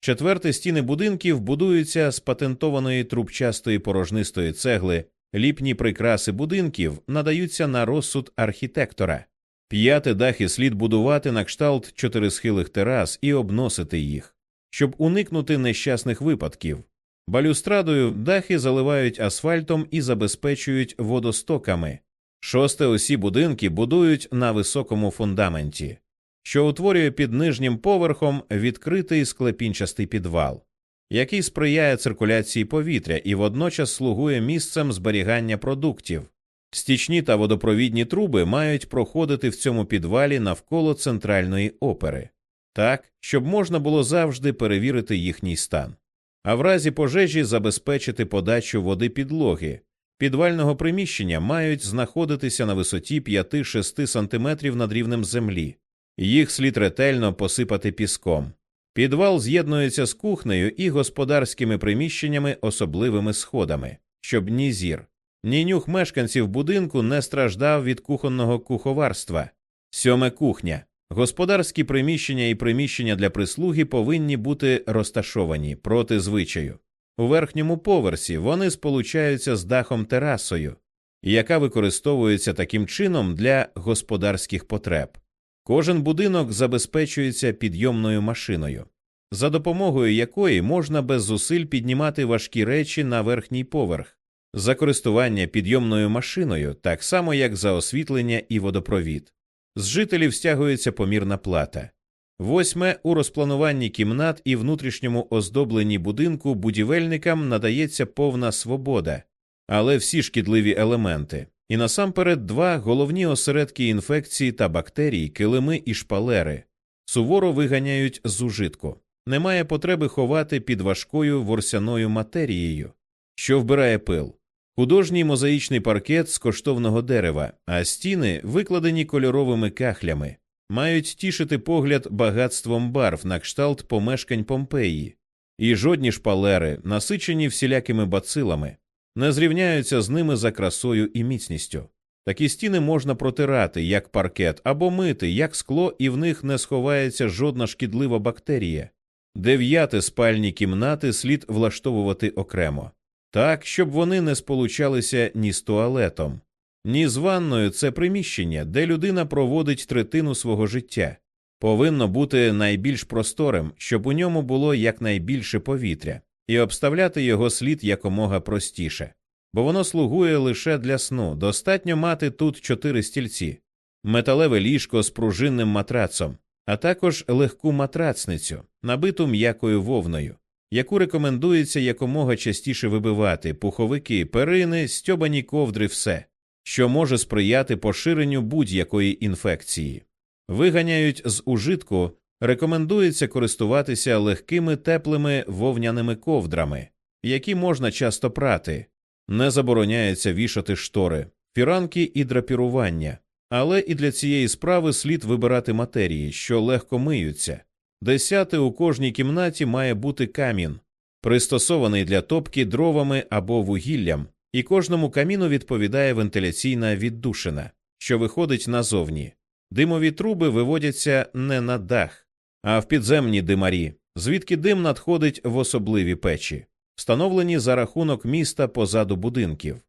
Четверте стіни будинків будуються з патентованої трубчастої порожнистої цегли, ліпні прикраси будинків надаються на розсуд архітектора. П'яте дахи слід будувати на кшталт чотирисхилих терас і обносити їх, щоб уникнути нещасних випадків. Балюстрадою дахи заливають асфальтом і забезпечують водостоками. Шосте усі будинки будують на високому фундаменті що утворює під нижнім поверхом відкритий склепінчастий підвал, який сприяє циркуляції повітря і водночас слугує місцем зберігання продуктів. Стічні та водопровідні труби мають проходити в цьому підвалі навколо центральної опери, так, щоб можна було завжди перевірити їхній стан, а в разі пожежі забезпечити подачу води підлоги. Підвального приміщення мають знаходитися на висоті 5-6 см над рівнем землі, їх слід ретельно посипати піском. Підвал з'єднується з кухнею і господарськими приміщеннями особливими сходами, щоб ні зір, ні нюх мешканців будинку не страждав від кухонного куховарства. Сьоме кухня. Господарські приміщення і приміщення для прислуги повинні бути розташовані проти звичаю. У верхньому поверсі вони сполучаються з дахом терасою, яка використовується таким чином для господарських потреб. Кожен будинок забезпечується підйомною машиною, за допомогою якої можна без зусиль піднімати важкі речі на верхній поверх, за користування підйомною машиною, так само як за освітлення і водопровід. З жителів стягується помірна плата. Восьме у розплануванні кімнат і внутрішньому оздобленні будинку будівельникам надається повна свобода, але всі шкідливі елементи, і насамперед два головні осередки інфекції та бактерій, килими і шпалери, суворо виганяють з ужитку. Немає потреби ховати під важкою ворсяною матерією, що вбирає пил, художній мозаїчний паркет з коштовного дерева, а стіни викладені кольоровими кахлями, мають тішити погляд багатством барв на кшталт помешкань Помпеї, і жодні шпалери, насичені всілякими бацилами, не зрівняються з ними за красою і міцністю. Такі стіни можна протирати як паркет або мити, як скло, і в них не сховається жодна шкідлива бактерія. Дев'яти спальні кімнати слід влаштовувати окремо, так, щоб вони не сполучалися ні з туалетом, ні з ванною це приміщення, де людина проводить третину свого життя, повинно бути найбільш просторим, щоб у ньому було якнайбільше повітря, і обставляти його слід якомога простіше, бо воно слугує лише для сну. Достатньо мати тут чотири стільці, металеве ліжко з пружинним матрацом, а також легку матрацницю, набиту м'якою вовною, яку рекомендується якомога частіше вибивати пуховики, перини, стьобані ковдри, все, що може сприяти поширенню будь-якої інфекції. Виганяють з ужитку, рекомендується користуватися легкими теплими вовняними ковдрами, які можна часто прати, не забороняється вішати штори, фіранки і драпірування, але і для цієї справи слід вибирати матерії, що легко миються. Десяти у кожній кімнаті має бути камін, пристосований для топки дровами або вугіллям, і кожному каміну відповідає вентиляційна віддушина, що виходить назовні. Димові труби виводяться не на дах, а в підземні димарі, звідки дим надходить в особливі печі, встановлені за рахунок міста позаду будинків.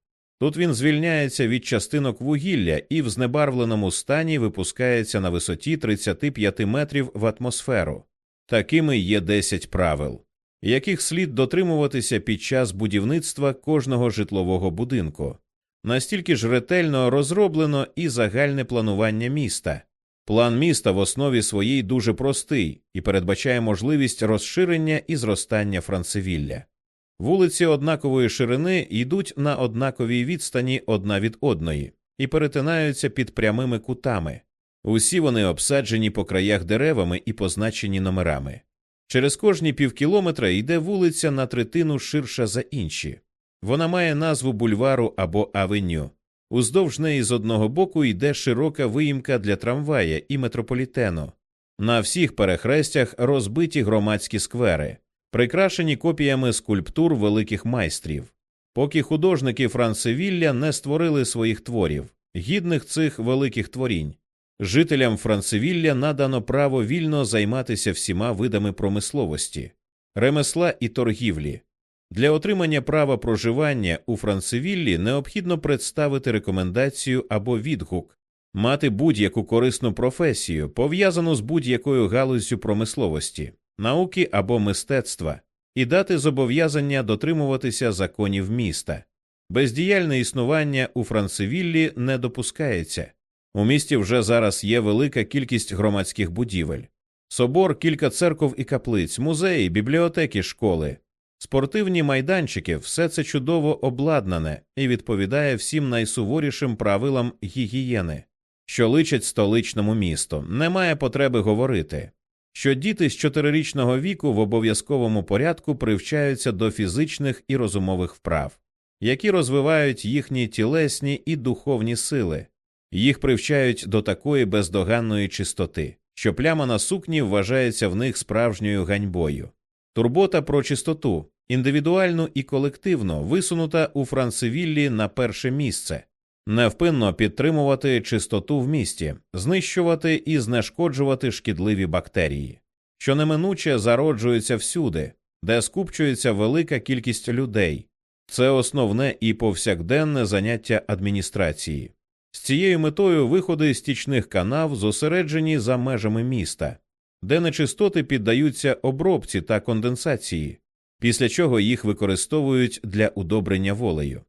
Тут він звільняється від частинок вугілля і в знебарвленому стані випускається на висоті 35 метрів в атмосферу. Такими є 10 правил, яких слід дотримуватися під час будівництва кожного житлового будинку. Настільки ж ретельно розроблено і загальне планування міста. План міста в основі своїй дуже простий і передбачає можливість розширення і зростання Францевілля. Вулиці однакової ширини йдуть на однаковій відстані одна від одної і перетинаються під прямими кутами. Усі вони обсаджені по краях деревами і позначені номерами. Через кожні півкілометра йде вулиця на третину ширша за інші. Вона має назву бульвару або авеню. Уздовж неї з одного боку йде широка виїмка для трамвая і метрополітену. На всіх перехрестях розбиті громадські сквери прикрашені копіями скульптур великих майстрів, поки художники Францевілля не створили своїх творів, гідних цих великих творінь. Жителям Францевілля надано право вільно займатися всіма видами промисловості, ремесла і торгівлі. Для отримання права проживання у Францевіллі необхідно представити рекомендацію або відгук, мати будь-яку корисну професію, пов'язану з будь-якою галуззю промисловості, науки або мистецтва і дати зобов'язання дотримуватися законів міста. Бездіяльне існування у Францевіллі не допускається. У місті вже зараз є велика кількість громадських будівель, собор, кілька церков і каплиць, музеї, бібліотеки, школи, спортивні майданчики все це чудово обладнане і відповідає всім найсуворішим правилам гігієни, що личать столичному місту. Немає потреби говорити що діти з чотирирічного віку в обов'язковому порядку привчаються до фізичних і розумових вправ, які розвивають їхні тілесні і духовні сили, їх привчають до такої бездоганної чистоти, що пляма на сукні вважається в них справжньою ганьбою. Турбота про чистоту, індивідуальну і колективну, висунута у Францевіллі на перше місце невпинно підтримувати чистоту в місті, знищувати і знешкоджувати шкідливі бактерії, що неминуче зароджуються всюди, де скупчується велика кількість людей. Це основне і повсякденне заняття адміністрації. З цією метою виходи стічних канав зосереджені за межами міста, де нечистоти піддаються обробці та конденсації, після чого їх використовують для удобрення волею.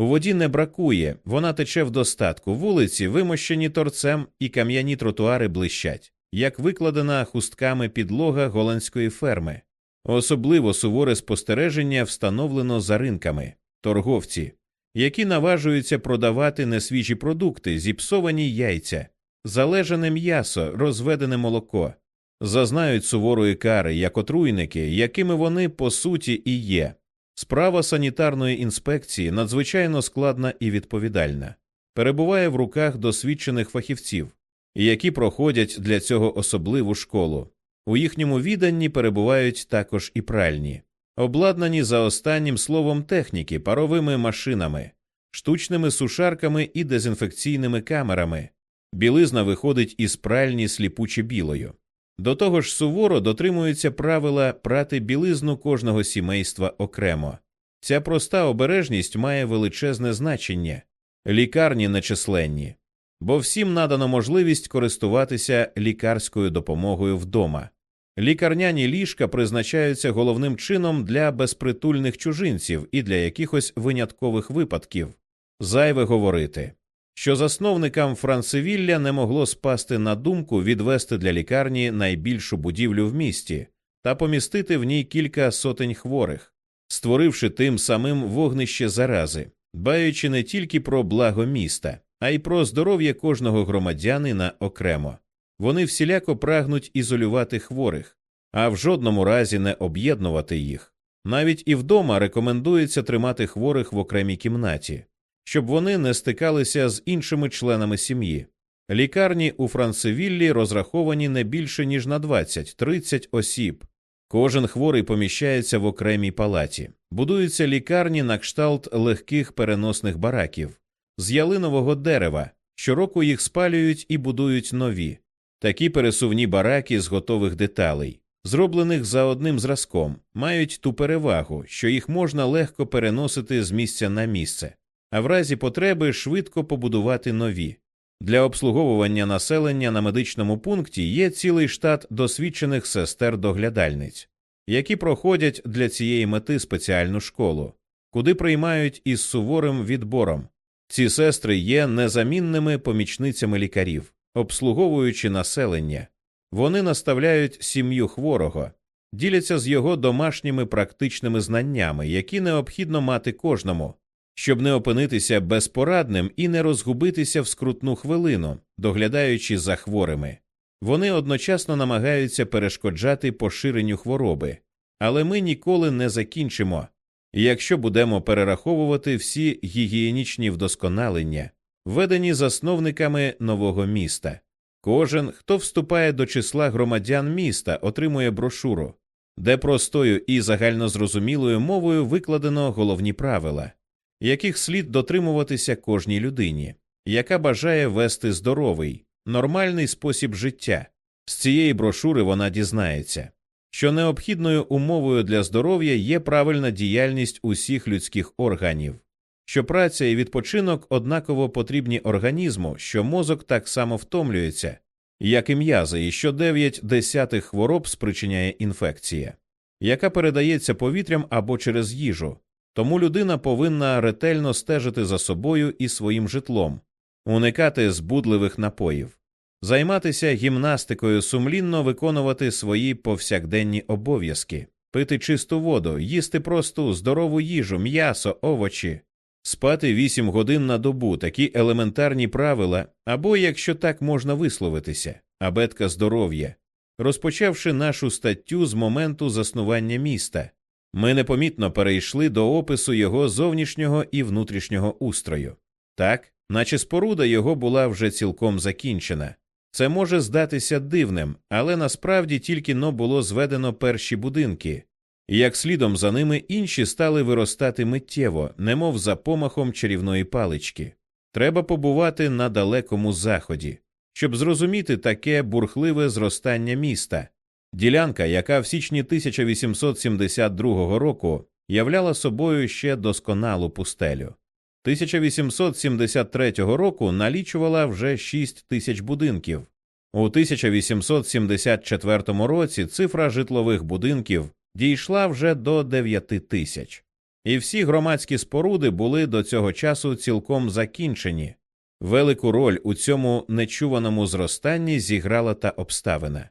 Воді не бракує, вона тече в достатку, вулиці вимощені торцем і кам'яні тротуари блищать, як викладена хустками підлога голландської ферми. Особливо суворе спостереження встановлено за ринками, торговці, які наважуються продавати несвіжі продукти, зіпсовані яйця, залежане м'ясо, розведене молоко, зазнають суворої кари як отруйники, якими вони по суті і є. Справа санітарної інспекції надзвичайно складна і відповідальна, перебуває в руках досвідчених фахівців, які проходять для цього особливу школу. У їхньому відданні перебувають також і пральні, обладнані за останнім словом техніки, паровими машинами, штучними сушарками і дезінфекційними камерами. Білизна виходить із пральні сліпуче білою. До того ж суворо дотримуються правила прати білизну кожного сімейства окремо. Ця проста обережність має величезне значення, лікарні нечисленні, бо всім надано можливість користуватися лікарською допомогою вдома. Лікарняні ліжка призначаються головним чином для безпритульних чужинців і для якихось виняткових випадків. Зайве говорити що засновникам Францевілля не могло спасти на думку відвести для лікарні найбільшу будівлю в місті та помістити в ній кілька сотень хворих, створивши тим самим вогнище зарази, баючи не тільки про благо міста, а й про здоров'я кожного громадянина окремо. Вони всіляко прагнуть ізолювати хворих, а в жодному разі не об'єднувати їх. Навіть і вдома рекомендується тримати хворих в окремій кімнаті щоб вони не стикалися з іншими членами сім'ї. Лікарні у Францевіллі розраховані не більше ніж на 20-30 осіб. Кожен хворий поміщається в окремій палаті, будуються лікарні на кшталт легких переносних бараків з ялинового дерева. Щороку їх спалюють і будують нові, такі пересувні бараки з готових деталей, зроблених за одним зразком, мають ту перевагу, що їх можна легко переносити з місця на місце а в разі потреби швидко побудувати нові. Для обслуговування населення на медичному пункті є цілий штат досвідчених сестер доглядальниць, які проходять для цієї мети спеціальну школу, куди приймають із суворим відбором. Ці сестри є незамінними помічницями лікарів, обслуговуючи населення. Вони наставляють сім'ю хворого, діляться з його домашніми практичними знаннями, які необхідно мати кожному, щоб не опинитися безпорадним і не розгубитися в скрутну хвилину, доглядаючи за хворими. Вони одночасно намагаються перешкоджати поширенню хвороби, але ми ніколи не закінчимо, якщо будемо перераховувати всі гігієнічні вдосконалення, введені засновниками нового міста. Кожен, хто вступає до числа громадян міста, отримує брошуру, де простою і загальнозрозумілою мовою викладено головні правила яких слід дотримуватися кожній людині, яка бажає вести здоровий, нормальний спосіб життя. З цієї брошури вона дізнається, що необхідною умовою для здоров'я є правильна діяльність усіх людських органів, що праця і відпочинок однаково потрібні організму, що мозок так само втомлюється, як і м'язи, і що дев'ять десятих хвороб спричиняє інфекція, яка передається повітрям або через їжу, тому людина повинна ретельно стежити за собою і своїм житлом, уникати збудливих напоїв, займатися гімнастикою, сумлінно виконувати свої повсякденні обов'язки, пити чисту воду, їсти просту, здорову їжу, м'ясо, овочі, спати вісім годин на добу, такі елементарні правила, або, якщо так можна висловитися, абетка здоров'я, розпочавши нашу статтю з моменту заснування міста. Ми непомітно перейшли до опису його зовнішнього і внутрішнього устрою. Так, наче споруда його була вже цілком закінчена. Це може здатися дивним, але насправді тільки но було зведено перші будинки, і як слідом за ними інші стали виростати миттєво, немов за помахом чарівної палички. Треба побувати на далекому заході, щоб зрозуміти таке бурхливе зростання міста, Ділянка, яка в січні 1872 року являла собою ще досконалу пустелю. 1873 року налічувала вже 6 тисяч будинків. У 1874 році цифра житлових будинків дійшла вже до 9 тисяч, і всі громадські споруди були до цього часу цілком закінчені. Велику роль у цьому нечуваному зростанні зіграла та обставина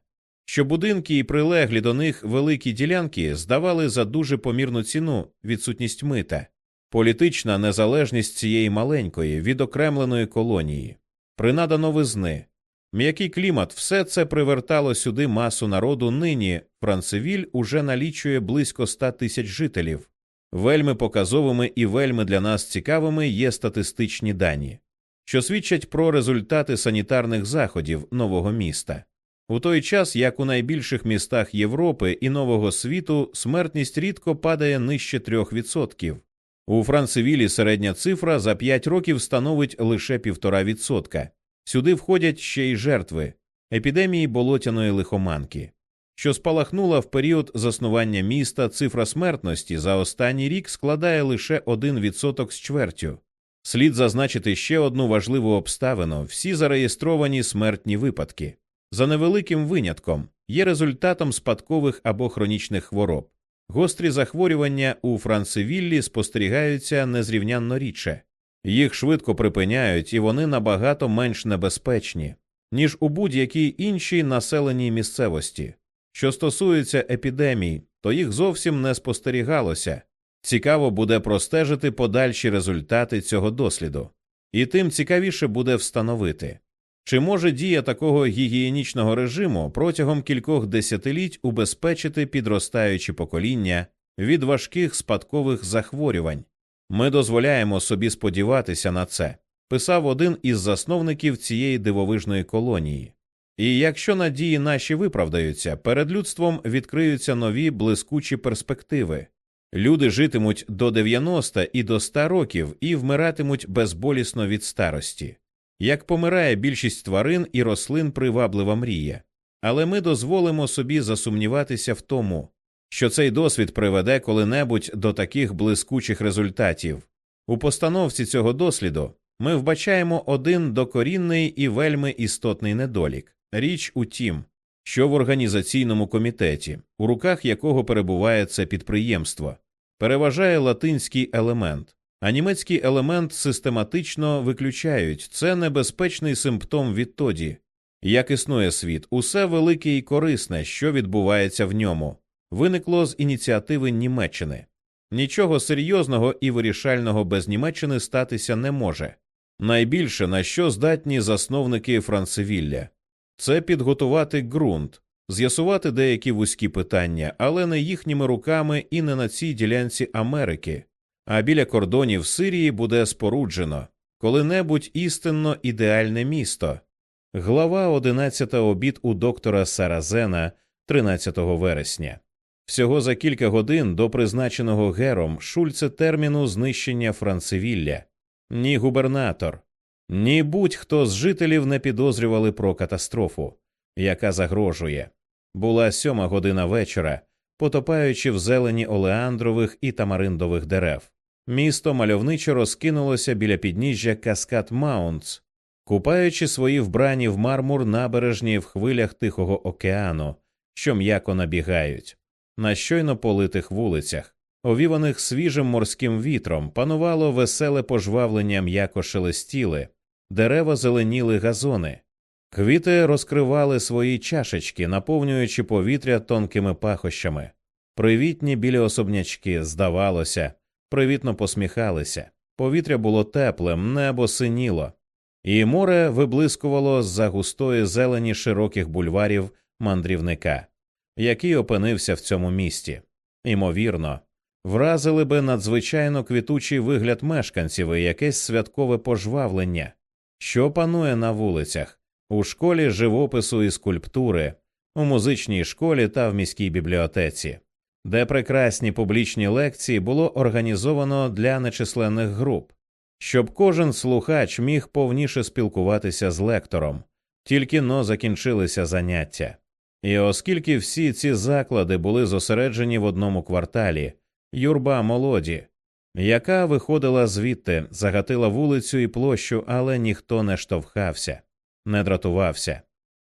що будинки і прилеглі до них великі ділянки здавали за дуже помірну ціну відсутність мита. політична незалежність цієї маленької, відокремленої колонії, принада новизни, м'який клімат, все це привертало сюди масу народу. Нині Францевіль уже налічує близько ста тисяч жителів. Вельми показовими і вельми для нас цікавими є статистичні дані, що свідчать про результати санітарних заходів нового міста. У той час, як у найбільших містах Європи і Нового світу смертність рідко падає нижче 3%. У Францевілі середня цифра за 5 років становить лише 1,5%. Сюди входять ще й жертви епідемії болотяної лихоманки, що спалахнула в період заснування міста. Цифра смертності за останній рік складає лише 1% з чвертю. Слід зазначити ще одну важливу обставину: всі зареєстровані смертні випадки за невеликим винятком є результатом спадкових або хронічних хвороб. Гострі захворювання у Францевіллі спостерігаються незрівнянно рідше, їх швидко припиняють і вони набагато менш небезпечні, ніж у будь-якій іншій населеній місцевості. Що стосується епідемій, то їх зовсім не спостерігалося. Цікаво буде простежити подальші результати цього досліду, і тим цікавіше буде встановити, чи може дія такого гігієнічного режиму протягом кількох десятиліть убезпечити підростаючі покоління від важких спадкових захворювань? Ми дозволяємо собі сподіватися на це, писав один із засновників цієї дивовижної колонії. І якщо надії наші виправдаються, перед людством відкриються нові блискучі перспективи. Люди житимуть до 90 і до 100 років і вмиратимуть безболісно від старості як помирає більшість тварин і рослин приваблива мрія, але ми дозволимо собі засумніватися в тому, що цей досвід приведе коли-небудь до таких блискучих результатів. У постановці цього досліду ми вбачаємо один докорінний і вельми істотний недолік річ у тім, що в організаційному комітеті, у руках якого перебуває це підприємство, переважає латинський елемент, а німецький елемент систематично виключають це небезпечний симптом відтоді. Як існує світ, усе велике і корисне, що відбувається в ньому, виникло з ініціативи Німеччини. Нічого серйозного і вирішального без Німеччини статися не може. Найбільше на що здатні засновники Францевілля це підготувати ґрунт, з'ясувати деякі вузькі питання, але не їхніми руками і не на цій ділянці Америки, а біля кордонів Сирії буде споруджено коли-небудь істинно ідеальне місто. Глава 11 обід у доктора Саразена 13 вересня. Всього за кілька годин до призначеного гером Шульце терміну знищення Францевілля. Ні губернатор, ні будь-хто з жителів не підозрювали про катастрофу, яка загрожує. Була сьома година вечора, потопаючи в зелені олеандрових і тамариндових дерев. Місто мальовничо розкинулося біля підніжжя Каскад Маунтс, купаючи свої вбрані в мармур набережні в хвилях Тихого океану, що м'яко набігають, на щойно политих вулицях, овіваних свіжим морським вітром, панувало веселе пожвавлення м'яко шелестіли, дерева зеленіли газони, квіти розкривали свої чашечки, наповнюючи повітря тонкими пахощами. Привітні біля особнячки, здавалося привітно посміхалися, повітря було теплим, небо синіло, і море виблискувало з за густої зелені широких бульварів мандрівника, який опинився в цьому місті. Імовірно, вразили би надзвичайно квітучий вигляд мешканців і якесь святкове пожвавлення, що панує на вулицях, у школі живопису і скульптури, у музичній школі та в міській бібліотеці де прекрасні публічні лекції було організовано для нечисленних груп, щоб кожен слухач міг повніше спілкуватися з лектором, тільки но закінчилися заняття. І оскільки всі ці заклади були зосереджені в одному кварталі, юрба молоді, яка виходила звідти, загатила вулицю і площу, але ніхто не штовхався, не дратувався.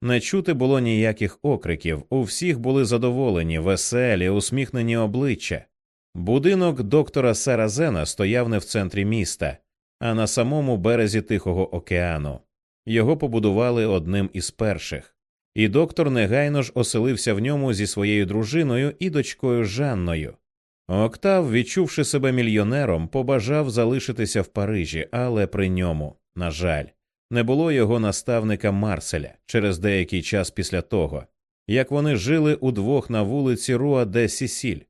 Не чути було ніяких окриків, у всіх були задоволені, веселі, усміхнені обличчя. Будинок доктора Саразена стояв не в центрі міста, а на самому березі Тихого океану. Його побудували одним із перших, і доктор негайно ж оселився в ньому зі своєю дружиною і дочкою Жанною. Октав, відчувши себе мільйонером, побажав залишитися в Парижі, але при ньому, на жаль, не було його наставника Марселя через деякий час після того, як вони жили удвох на вулиці Руа де Сісіль.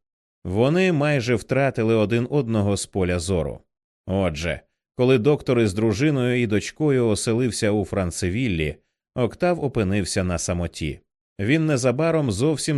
Вони майже втратили один одного з поля зору. Отже, коли доктор із дружиною і дочкою оселився у Францевіллі, Октав опинився на самоті. Він незабаром зовсім